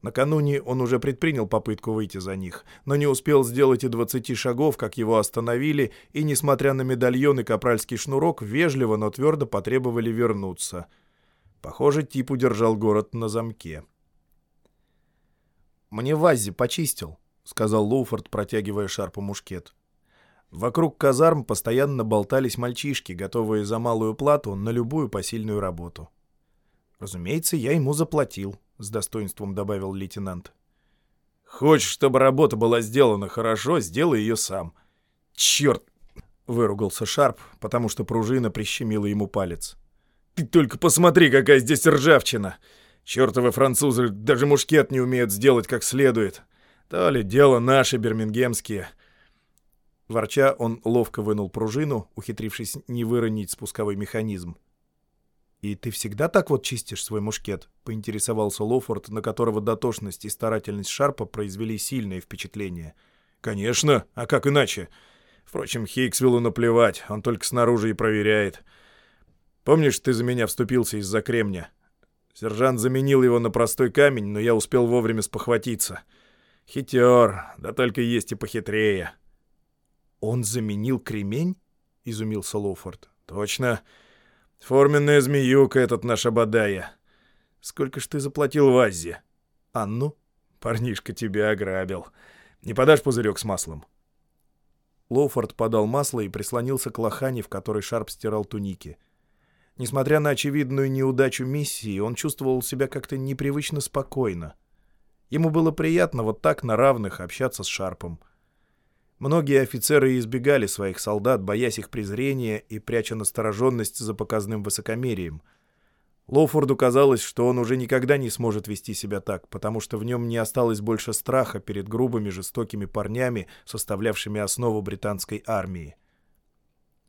Накануне он уже предпринял попытку выйти за них, но не успел сделать и двадцати шагов, как его остановили, и, несмотря на медальон и капральский шнурок, вежливо, но твердо потребовали вернуться. Похоже, тип удержал город на замке. «Мне Ваззи почистил», — сказал Лоуфорд, протягивая шарпу мушкет. Вокруг казарм постоянно болтались мальчишки, готовые за малую плату на любую посильную работу. Разумеется, я ему заплатил, — с достоинством добавил лейтенант. «Хочешь, чтобы работа была сделана хорошо, сделай ее сам». «Черт!» — выругался Шарп, потому что пружина прищемила ему палец. «Ты только посмотри, какая здесь ржавчина! Чертовы французы даже мушкет не умеют сделать как следует. То ли дело наши бирмингемские». Ворча, он ловко вынул пружину, ухитрившись не выронить спусковой механизм. «И ты всегда так вот чистишь свой мушкет?» — поинтересовался Лофорд, на которого дотошность и старательность Шарпа произвели сильное впечатление. «Конечно, а как иначе? Впрочем, Хейксвиллу наплевать, он только снаружи и проверяет. Помнишь, ты за меня вступился из-за кремня? Сержант заменил его на простой камень, но я успел вовремя спохватиться. Хитер, да только есть и похитрее». «Он заменил кремень?» — изумился Лофорд. «Точно». Форменная змеюка этот наш Абадая. Сколько ж ты заплатил Ваззе? Анну? Парнишка тебя ограбил. Не подашь пузырек с маслом?» Лоуфорд подал масло и прислонился к лохане, в которой Шарп стирал туники. Несмотря на очевидную неудачу миссии, он чувствовал себя как-то непривычно спокойно. Ему было приятно вот так на равных общаться с Шарпом. Многие офицеры избегали своих солдат, боясь их презрения и пряча настороженность за показным высокомерием. Лоуфорду казалось, что он уже никогда не сможет вести себя так, потому что в нем не осталось больше страха перед грубыми жестокими парнями, составлявшими основу британской армии.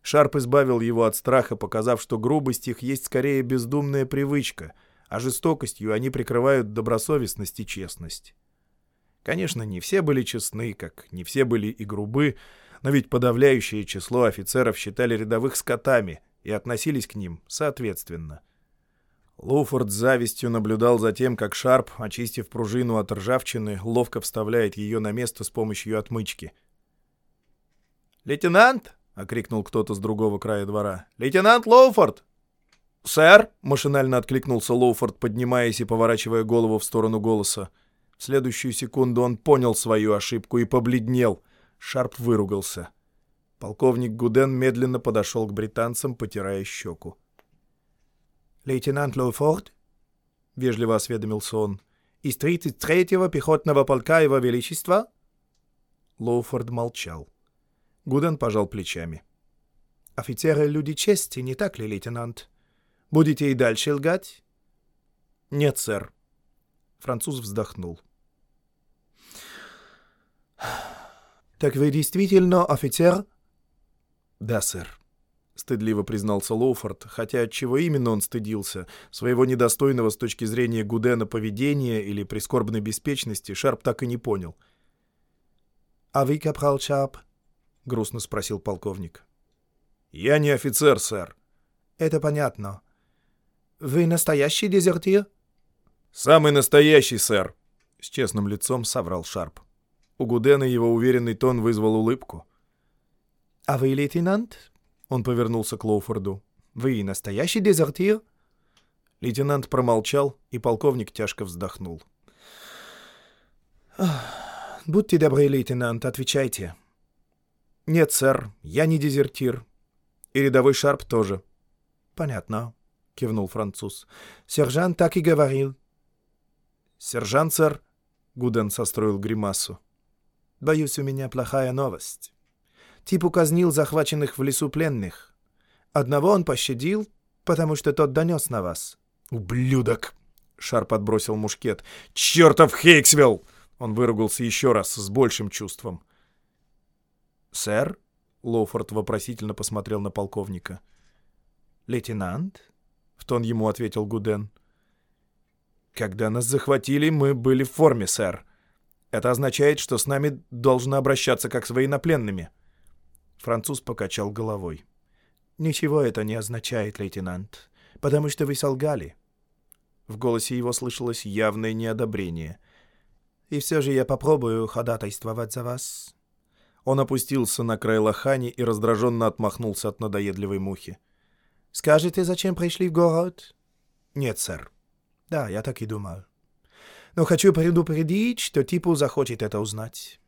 Шарп избавил его от страха, показав, что грубость их есть скорее бездумная привычка, а жестокостью они прикрывают добросовестность и честность. Конечно, не все были честны, как не все были и грубы, но ведь подавляющее число офицеров считали рядовых скотами и относились к ним соответственно. Луфорд с завистью наблюдал за тем, как Шарп, очистив пружину от ржавчины, ловко вставляет ее на место с помощью отмычки. «Лейтенант!» — окрикнул кто-то с другого края двора. «Лейтенант Лоуфорд!» «Сэр!» — машинально откликнулся Лоуфорд, поднимаясь и поворачивая голову в сторону голоса. В следующую секунду он понял свою ошибку и побледнел. Шарп выругался. Полковник Гуден медленно подошел к британцам, потирая щеку. «Лейтенант Лоуфорд?» — вежливо осведомился он. «Из 33-го пехотного полка Его Величества?» Лоуфорд молчал. Гуден пожал плечами. «Офицеры — люди чести, не так ли, лейтенант? Будете и дальше лгать?» «Нет, сэр». Француз вздохнул. «Так вы действительно офицер?» «Да, сэр», — стыдливо признался Лоуфорд, хотя от чего именно он стыдился, своего недостойного с точки зрения Гудена поведения или прискорбной беспечности, Шарп так и не понял. «А вы, капрал Шарп?» — грустно спросил полковник. «Я не офицер, сэр». «Это понятно. Вы настоящий дезертир?» «Самый настоящий, сэр», — с честным лицом соврал Шарп. У Гудена его уверенный тон вызвал улыбку. «А вы лейтенант?» Он повернулся к Лоуфорду. «Вы настоящий дезертир?» Лейтенант промолчал, и полковник тяжко вздохнул. «Будьте добры, лейтенант, отвечайте». «Нет, сэр, я не дезертир. И рядовой Шарп тоже». «Понятно», — кивнул француз. «Сержант так и говорил». «Сержант, сэр», — Гуден состроил гримасу. Боюсь, у меня плохая новость. Тип указнил захваченных в лесу пленных. Одного он пощадил, потому что тот донес на вас. «Ублюдок!» — Шарп отбросил мушкет. «Чертов Хейксвилл!» Он выругался еще раз с большим чувством. «Сэр?» — Лоуфорд вопросительно посмотрел на полковника. «Лейтенант?» — в тон ему ответил Гуден. «Когда нас захватили, мы были в форме, сэр. Это означает, что с нами должны обращаться как с военнопленными». Француз покачал головой. «Ничего это не означает, лейтенант, потому что вы солгали». В голосе его слышалось явное неодобрение. «И все же я попробую ходатайствовать за вас». Он опустился на край лохани и раздраженно отмахнулся от надоедливой мухи. «Скажете, зачем пришли в город?» «Нет, сэр». «Да, я так и думал но хочу предупредить, что типу захочет это узнать».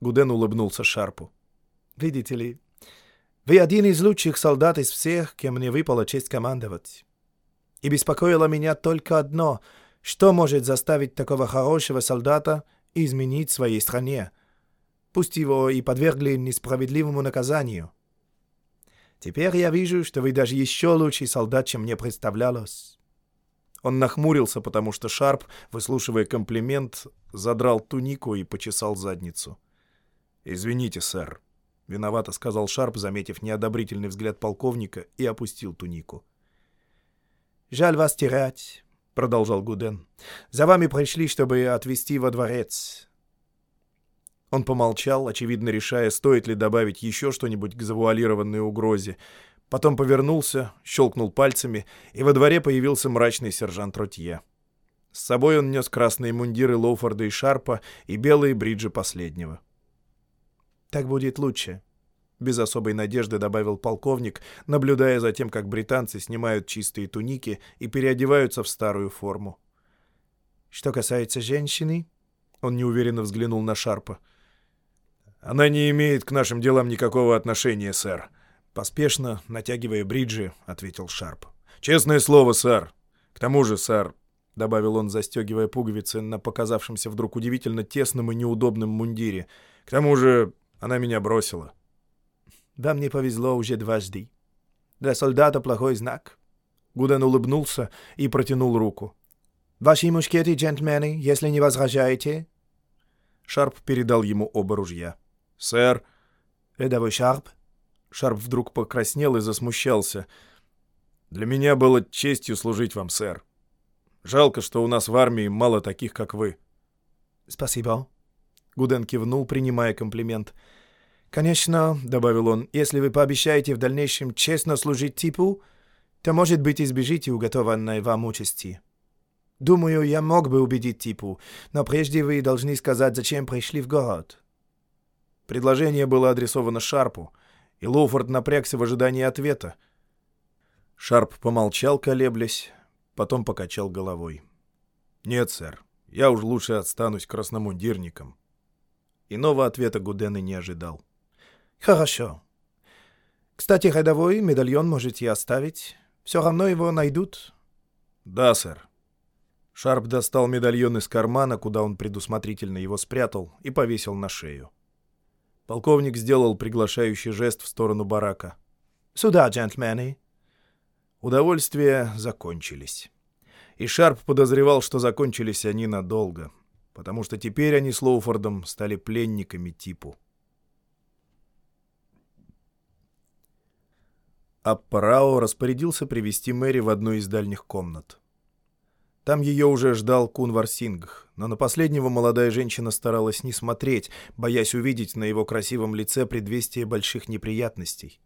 Гуден улыбнулся Шарпу. «Видите ли, вы один из лучших солдат из всех, кем мне выпала честь командовать. И беспокоило меня только одно — что может заставить такого хорошего солдата изменить своей стране? Пусть его и подвергли несправедливому наказанию. Теперь я вижу, что вы даже еще лучший солдат, чем мне представлялось. Он нахмурился, потому что Шарп, выслушивая комплимент, задрал тунику и почесал задницу. «Извините, сэр», — виновато сказал Шарп, заметив неодобрительный взгляд полковника, и опустил тунику. «Жаль вас терять», — продолжал Гуден. «За вами пришли, чтобы отвезти во дворец». Он помолчал, очевидно решая, стоит ли добавить еще что-нибудь к завуалированной угрозе, Потом повернулся, щелкнул пальцами, и во дворе появился мрачный сержант Ротье. С собой он нес красные мундиры Лоуфорда и Шарпа и белые бриджи последнего. «Так будет лучше», — без особой надежды добавил полковник, наблюдая за тем, как британцы снимают чистые туники и переодеваются в старую форму. «Что касается женщины...» — он неуверенно взглянул на Шарпа. «Она не имеет к нашим делам никакого отношения, сэр», Поспешно, натягивая бриджи, ответил Шарп. «Честное слово, сэр. К тому же, сэр», — добавил он, застегивая пуговицы на показавшемся вдруг удивительно тесном и неудобном мундире, «к тому же Она меня бросила. Вам не повезло уже дважды. Для солдата плохой знак. Гуден улыбнулся и протянул руку. «Ваши мушкеты, джентльмены, если не возражаете?» Шарп передал ему оба ружья. «Сэр!» «Рядовой Шарп?» Шарп вдруг покраснел и засмущался. «Для меня было честью служить вам, сэр. Жалко, что у нас в армии мало таких, как вы». «Спасибо». Гуден кивнул, принимая комплимент. «Конечно», — добавил он, — «если вы пообещаете в дальнейшем честно служить типу, то, может быть, избежите уготованной вам участи. Думаю, я мог бы убедить типу, но прежде вы должны сказать, зачем пришли в город». Предложение было адресовано Шарпу, и Лоуфорд напрягся в ожидании ответа. Шарп помолчал, колеблясь, потом покачал головой. «Нет, сэр, я уж лучше отстанусь красномундирником». Иного ответа Гуден и не ожидал. «Хорошо. Кстати, рядовой медальон можете оставить. Все равно его найдут». «Да, сэр». Шарп достал медальон из кармана, куда он предусмотрительно его спрятал, и повесил на шею. Полковник сделал приглашающий жест в сторону барака. «Сюда, джентльмены!» Удовольствия закончились. И Шарп подозревал, что закончились они надолго, потому что теперь они с Лоуфордом стали пленниками типу. Аппарао распорядился привести Мэри в одну из дальних комнат. Там ее уже ждал Кунвар Сингх, но на последнего молодая женщина старалась не смотреть, боясь увидеть на его красивом лице предвестие больших неприятностей.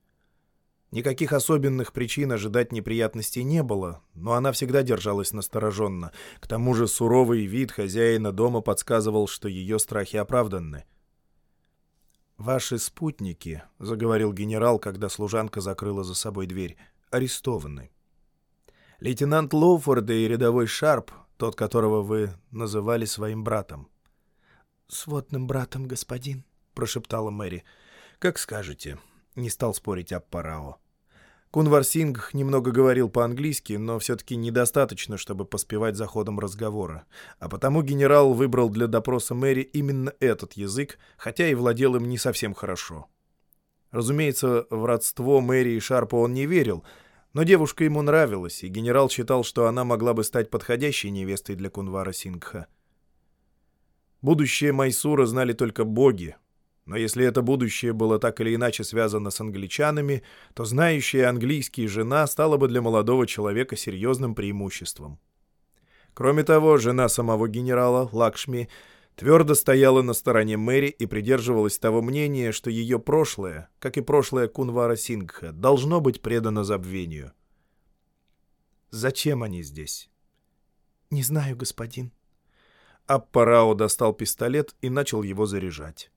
Никаких особенных причин ожидать неприятностей не было, но она всегда держалась настороженно. К тому же суровый вид хозяина дома подсказывал, что ее страхи оправданны. «Ваши спутники», — заговорил генерал, когда служанка закрыла за собой дверь, — «арестованы. Лейтенант Лоуфорд и рядовой Шарп, тот, которого вы называли своим братом». «Сводным братом, господин», — прошептала Мэри. «Как скажете», — не стал спорить Аппарао. Кунвар Сингх немного говорил по-английски, но все-таки недостаточно, чтобы поспевать за ходом разговора. А потому генерал выбрал для допроса Мэри именно этот язык, хотя и владел им не совсем хорошо. Разумеется, в родство Мэри и Шарпа он не верил, но девушка ему нравилась, и генерал считал, что она могла бы стать подходящей невестой для Кунвара Сингха. Будущее Майсура знали только боги, но если это будущее было так или иначе связано с англичанами, то знающая английский жена стала бы для молодого человека серьезным преимуществом. Кроме того, жена самого генерала, Лакшми, твердо стояла на стороне Мэри и придерживалась того мнения, что ее прошлое, как и прошлое Кунвара Сингха, должно быть предано забвению. Зачем они здесь? «Не знаю, господин». Аппарао достал пистолет и начал его заряжать.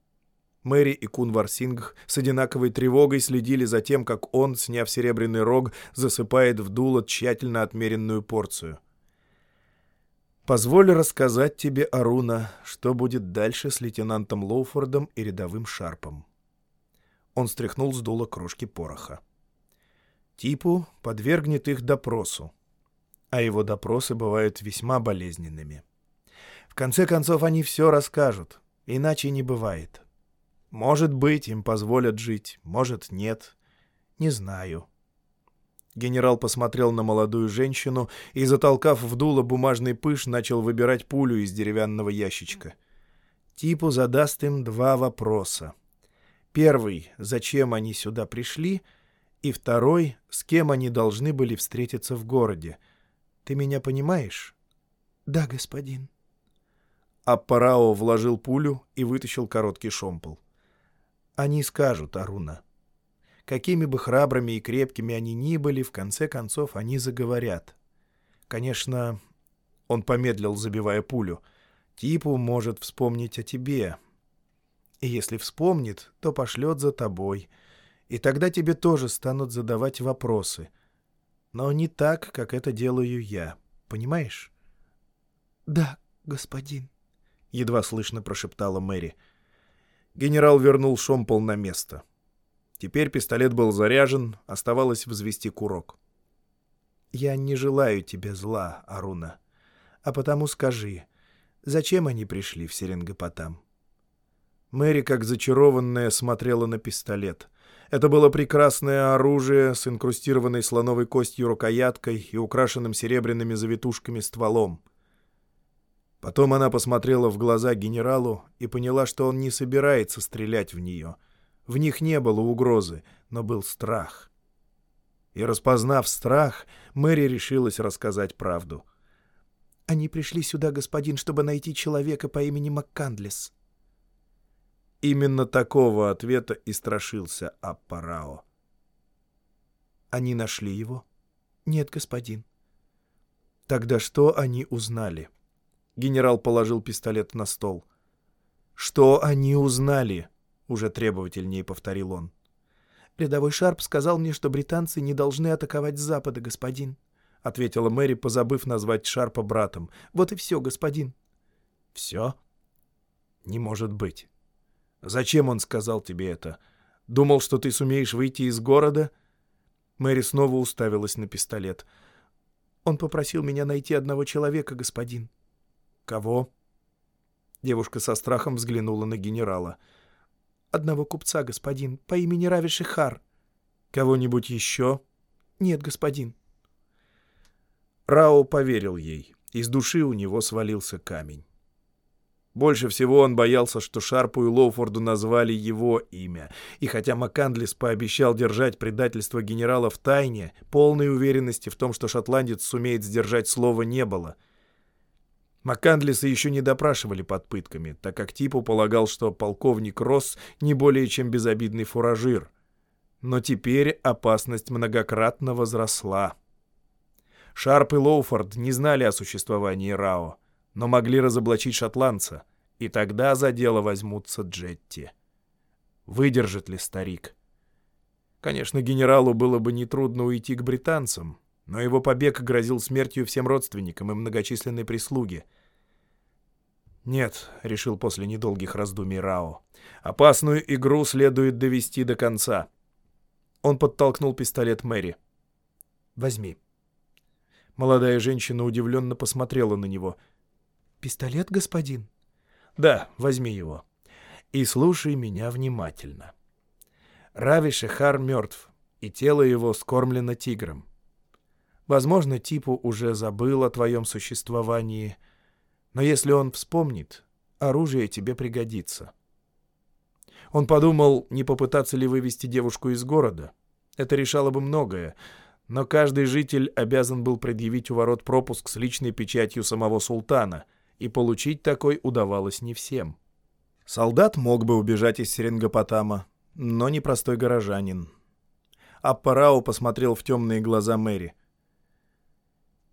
Мэри и Кунвар Сингх с одинаковой тревогой следили за тем, как он, сняв серебряный рог, засыпает в дуло тщательно отмеренную порцию. «Позволь рассказать тебе, Аруна, что будет дальше с лейтенантом Лоуфордом и рядовым Шарпом». Он стряхнул с дула крошки пороха. Типу подвергнет их допросу, а его допросы бывают весьма болезненными. В конце концов, они все расскажут, иначе не бывает. Может быть, им позволят жить, может, нет. Не знаю. Генерал посмотрел на молодую женщину и, затолкав в дуло бумажный пыш, начал выбирать пулю из деревянного ящичка. Типу задаст им два вопроса. Первый — зачем они сюда пришли? И второй — с кем они должны были встретиться в городе. Ты меня понимаешь? — Да, господин. Аппарао вложил пулю и вытащил короткий шомпол. Они скажут, Аруна. Какими бы храбрыми и крепкими они ни были, в конце концов они заговорят. Конечно, он помедлил, забивая пулю. Типу может вспомнить о тебе. И если вспомнит, то пошлет за тобой. И тогда тебе тоже станут задавать вопросы. Но не так, как это делаю я. Понимаешь? — Да, господин, — едва слышно прошептала Мэри. — Генерал вернул шомпол на место. Теперь пистолет был заряжен, оставалось взвести курок. «Я не желаю тебе зла, Аруна. А потому скажи, зачем они пришли в Серингопотам?» Мэри, как зачарованная, смотрела на пистолет. Это было прекрасное оружие с инкрустированной слоновой костью рукояткой и украшенным серебряными завитушками стволом. Потом она посмотрела в глаза генералу и поняла, что он не собирается стрелять в нее. В них не было угрозы, но был страх. И распознав страх, Мэри решилась рассказать правду. «Они пришли сюда, господин, чтобы найти человека по имени МакКандлес», Именно такого ответа и страшился Аппарао. Они нашли его? Нет, господин. Тогда что они узнали? Генерал положил пистолет на стол. Что они узнали? Уже требовательнее повторил он. Рядовой Шарп сказал мне, что британцы не должны атаковать с запада, господин. — ответила Мэри, позабыв назвать Шарпа братом. «Вот и все, господин». «Все? Не может быть. Зачем он сказал тебе это? Думал, что ты сумеешь выйти из города?» Мэри снова уставилась на пистолет. «Он попросил меня найти одного человека, господин». «Кого?» Девушка со страхом взглянула на генерала. «Одного купца, господин, по имени Рави Шихар». «Кого-нибудь еще?» «Нет, господин». Рао поверил ей. Из души у него свалился камень. Больше всего он боялся, что Шарпу и Лоуфорду назвали его имя, и хотя МакКандлис пообещал держать предательство генерала в тайне, полной уверенности в том, что шотландец сумеет сдержать слово, не было. МакКандлиса еще не допрашивали под пытками, так как Типу полагал, что полковник Росс не более чем безобидный фуражир. Но теперь опасность многократно возросла. Шарп и Лоуфорд не знали о существовании Рао но могли разоблачить шотландца, и тогда за дело возьмутся Джетти. Выдержит ли старик? Конечно, генералу было бы нетрудно уйти к британцам, но его побег грозил смертью всем родственникам и многочисленной прислуге. «Нет», — решил после недолгих раздумий Рао, — «опасную игру следует довести до конца». Он подтолкнул пистолет Мэри. «Возьми». Молодая женщина удивленно посмотрела на него — «Пистолет, господин?» «Да, возьми его. И слушай меня внимательно. Рави Шехар мертв, и тело его скормлено тигром. Возможно, Типу уже забыл о твоем существовании, но если он вспомнит, оружие тебе пригодится». Он подумал, не попытаться ли вывести девушку из города. Это решало бы многое, но каждый житель обязан был предъявить у ворот пропуск с личной печатью самого султана — и получить такой удавалось не всем. Солдат мог бы убежать из Серингопотама, но не простой горожанин. Аппарау посмотрел в темные глаза Мэри.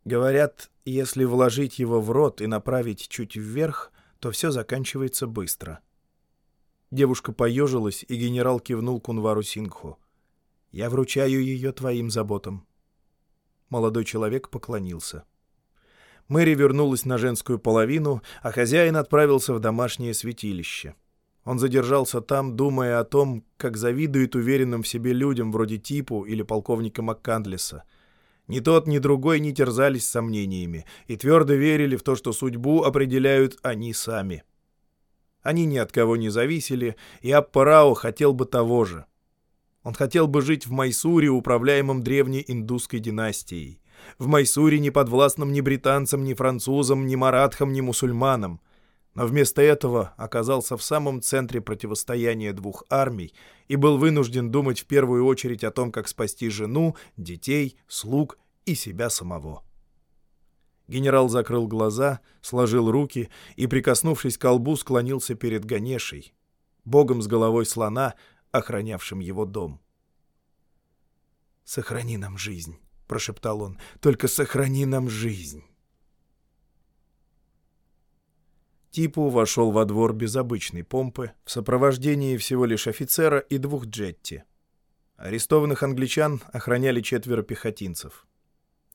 Говорят, если вложить его в рот и направить чуть вверх, то все заканчивается быстро. Девушка поежилась, и генерал кивнул Кунвару Сингху. «Я вручаю ее твоим заботам». Молодой человек поклонился. Мэри вернулась на женскую половину, а хозяин отправился в домашнее святилище. Он задержался там, думая о том, как завидует уверенным в себе людям вроде Типу или полковника МакКандлиса. Ни тот, ни другой не терзались сомнениями и твердо верили в то, что судьбу определяют они сами. Они ни от кого не зависели, и Аппарао хотел бы того же. Он хотел бы жить в Майсуре, управляемом древней индусской династией в Майсуре не подвластном ни британцам, ни французам, ни маратхам, ни мусульманам. Но вместо этого оказался в самом центре противостояния двух армий и был вынужден думать в первую очередь о том, как спасти жену, детей, слуг и себя самого. Генерал закрыл глаза, сложил руки и, прикоснувшись к колбу, склонился перед Ганешей, богом с головой слона, охранявшим его дом. «Сохрани нам жизнь», прошептал он. «Только сохрани нам жизнь». Типу вошел во двор без обычной помпы, в сопровождении всего лишь офицера и двух джетти. Арестованных англичан охраняли четверо пехотинцев.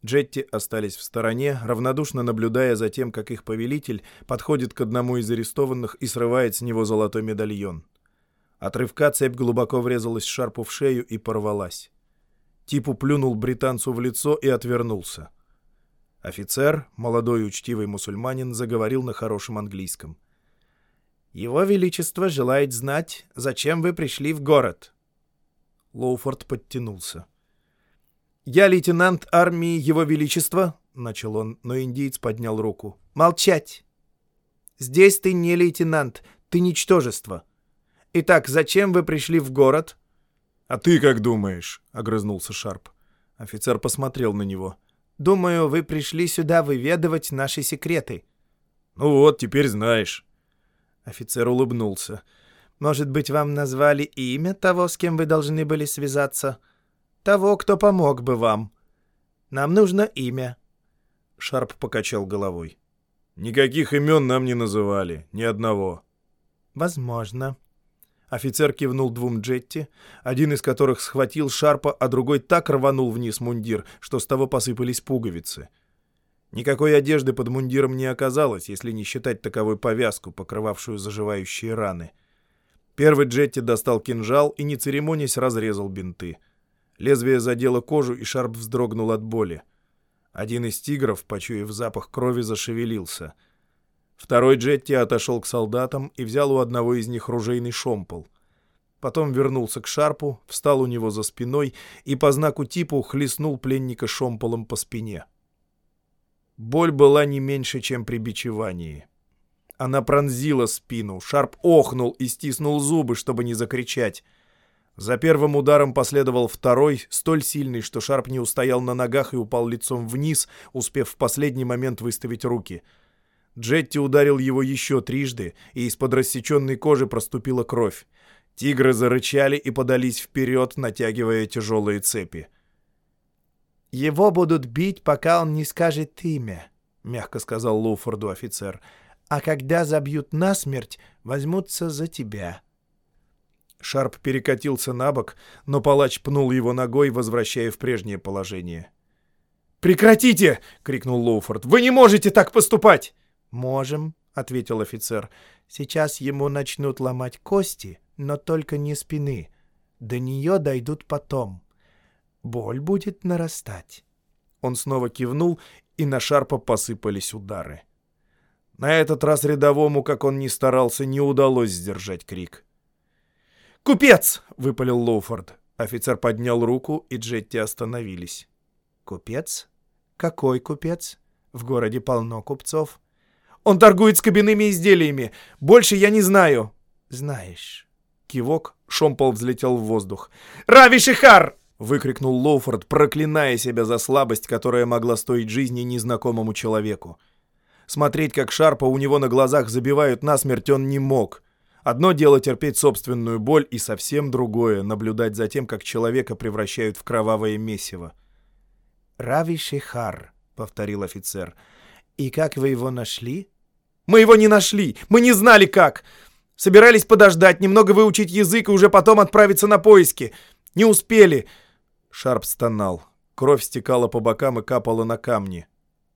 Джетти остались в стороне, равнодушно наблюдая за тем, как их повелитель подходит к одному из арестованных и срывает с него золотой медальон. От рывка цепь глубоко врезалась Шарпу в шею и порвалась. Типу плюнул британцу в лицо и отвернулся. Офицер, молодой учтивый мусульманин, заговорил на хорошем английском. Его Величество желает знать, зачем вы пришли в город». Лоуфорд подтянулся. «Я лейтенант армии Его Величества», — начал он, но индиец поднял руку. «Молчать! Здесь ты не лейтенант, ты ничтожество. Итак, зачем вы пришли в город?» «А ты как думаешь?» — огрызнулся Шарп. Офицер посмотрел на него. «Думаю, вы пришли сюда выведывать наши секреты». «Ну вот, теперь знаешь». Офицер улыбнулся. «Может быть, вам назвали имя того, с кем вы должны были связаться? Того, кто помог бы вам. Нам нужно имя». Шарп покачал головой. «Никаких имен нам не называли, ни одного». «Возможно». Офицер кивнул двум джетти, один из которых схватил Шарпа, а другой так рванул вниз мундир, что с того посыпались пуговицы. Никакой одежды под мундиром не оказалось, если не считать таковой повязку, покрывавшую заживающие раны. Первый Джетти достал кинжал и, не церемонясь, разрезал бинты. Лезвие задело кожу, и Шарп вздрогнул от боли. Один из тигров, почуяв запах крови, зашевелился. Второй Джетти отошел к солдатам и взял у одного из них ружейный шомпол. Потом вернулся к Шарпу, встал у него за спиной и по знаку типу хлестнул пленника шомполом по спине. Боль была не меньше, чем при бичевании. Она пронзила спину, Шарп охнул и стиснул зубы, чтобы не закричать. За первым ударом последовал второй, столь сильный, что Шарп не устоял на ногах и упал лицом вниз, успев в последний момент выставить руки. Джетти ударил его еще трижды, и из-под рассеченной кожи проступила кровь. Тигры зарычали и подались вперед, натягивая тяжелые цепи. «Его будут бить, пока он не скажет имя», — мягко сказал Лоуфорду офицер. «А когда забьют насмерть, возьмутся за тебя». Шарп перекатился на бок, но палач пнул его ногой, возвращая в прежнее положение. «Прекратите!» — крикнул Лоуфорд. «Вы не можете так поступать!» «Можем», — ответил офицер. «Сейчас ему начнут ломать кости, но только не спины. До нее дойдут потом» боль будет нарастать. Он снова кивнул, и на Шарпа посыпались удары. На этот раз рядовому, как он ни старался, не удалось сдержать крик. «Купец!» — выпалил Лоуфорд. Офицер поднял руку, и Джетти остановились. «Купец? Какой купец? В городе полно купцов». «Он торгует с изделиями. Больше я не знаю». «Знаешь». Кивок, шомпол взлетел в воздух. «Рави Шихар!» — выкрикнул Лоуфорд, проклиная себя за слабость, которая могла стоить жизни незнакомому человеку. Смотреть, как Шарпа у него на глазах забивают насмерть, он не мог. Одно дело терпеть собственную боль, и совсем другое — наблюдать за тем, как человека превращают в кровавое месиво. «Рави Шихар», — повторил офицер. «И как вы его нашли?» «Мы его не нашли! Мы не знали, как! Собирались подождать, немного выучить язык и уже потом отправиться на поиски. Не успели!» Шарп стонал. Кровь стекала по бокам и капала на камни.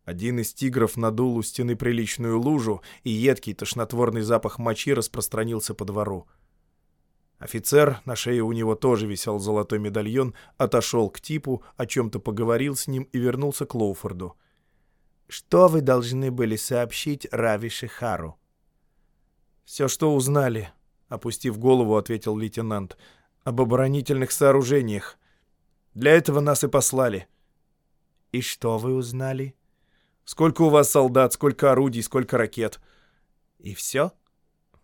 Один из тигров надул у стены приличную лужу, и едкий тошнотворный запах мочи распространился по двору. Офицер, на шее у него тоже висел золотой медальон, отошел к типу, о чем-то поговорил с ним и вернулся к Лоуфорду. «Что вы должны были сообщить Рави Шихару?» «Все, что узнали», — опустив голову, ответил лейтенант, — «об оборонительных сооружениях. Для этого нас и послали». «И что вы узнали?» «Сколько у вас солдат, сколько орудий, сколько ракет». «И все?»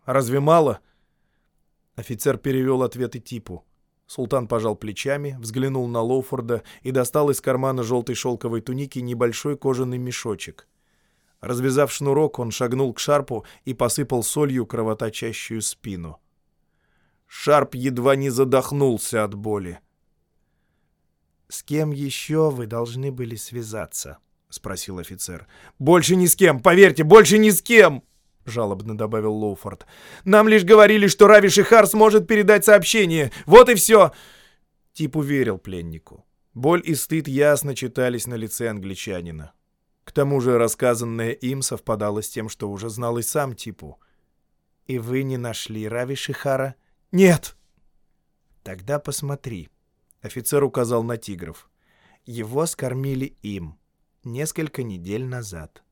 «Разве мало?» Офицер перевел ответы типу. Султан пожал плечами, взглянул на Лоуфорда и достал из кармана желтой шелковой туники небольшой кожаный мешочек. Развязав шнурок, он шагнул к Шарпу и посыпал солью кровоточащую спину. Шарп едва не задохнулся от боли. «С кем еще вы должны были связаться?» — спросил офицер. «Больше ни с кем! Поверьте, больше ни с кем!» — жалобно добавил Лоуфорд. «Нам лишь говорили, что Рави Шихар сможет передать сообщение. Вот и все!» Тип уверил пленнику. Боль и стыд ясно читались на лице англичанина. К тому же рассказанное им совпадало с тем, что уже знал и сам Типу. «И вы не нашли Рави Шихара?» «Нет!» «Тогда посмотри», Офицер указал на тигров. Его скормили им несколько недель назад.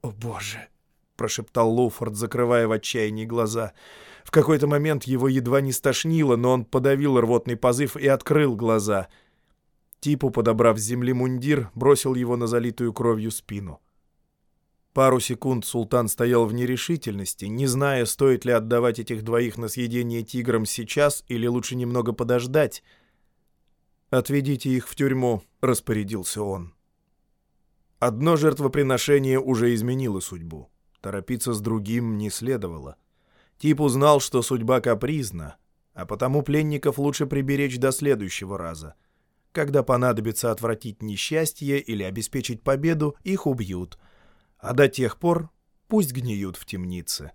«О, Боже!» — прошептал Лоуфорд, закрывая в отчаянии глаза. В какой-то момент его едва не стошнило, но он подавил рвотный позыв и открыл глаза. Типу, подобрав с земли мундир, бросил его на залитую кровью спину. Пару секунд султан стоял в нерешительности, не зная, стоит ли отдавать этих двоих на съедение тиграм сейчас или лучше немного подождать. «Отведите их в тюрьму», — распорядился он. Одно жертвоприношение уже изменило судьбу. Торопиться с другим не следовало. Тип узнал, что судьба капризна, а потому пленников лучше приберечь до следующего раза. Когда понадобится отвратить несчастье или обеспечить победу, их убьют. А до тех пор пусть гниют в темнице.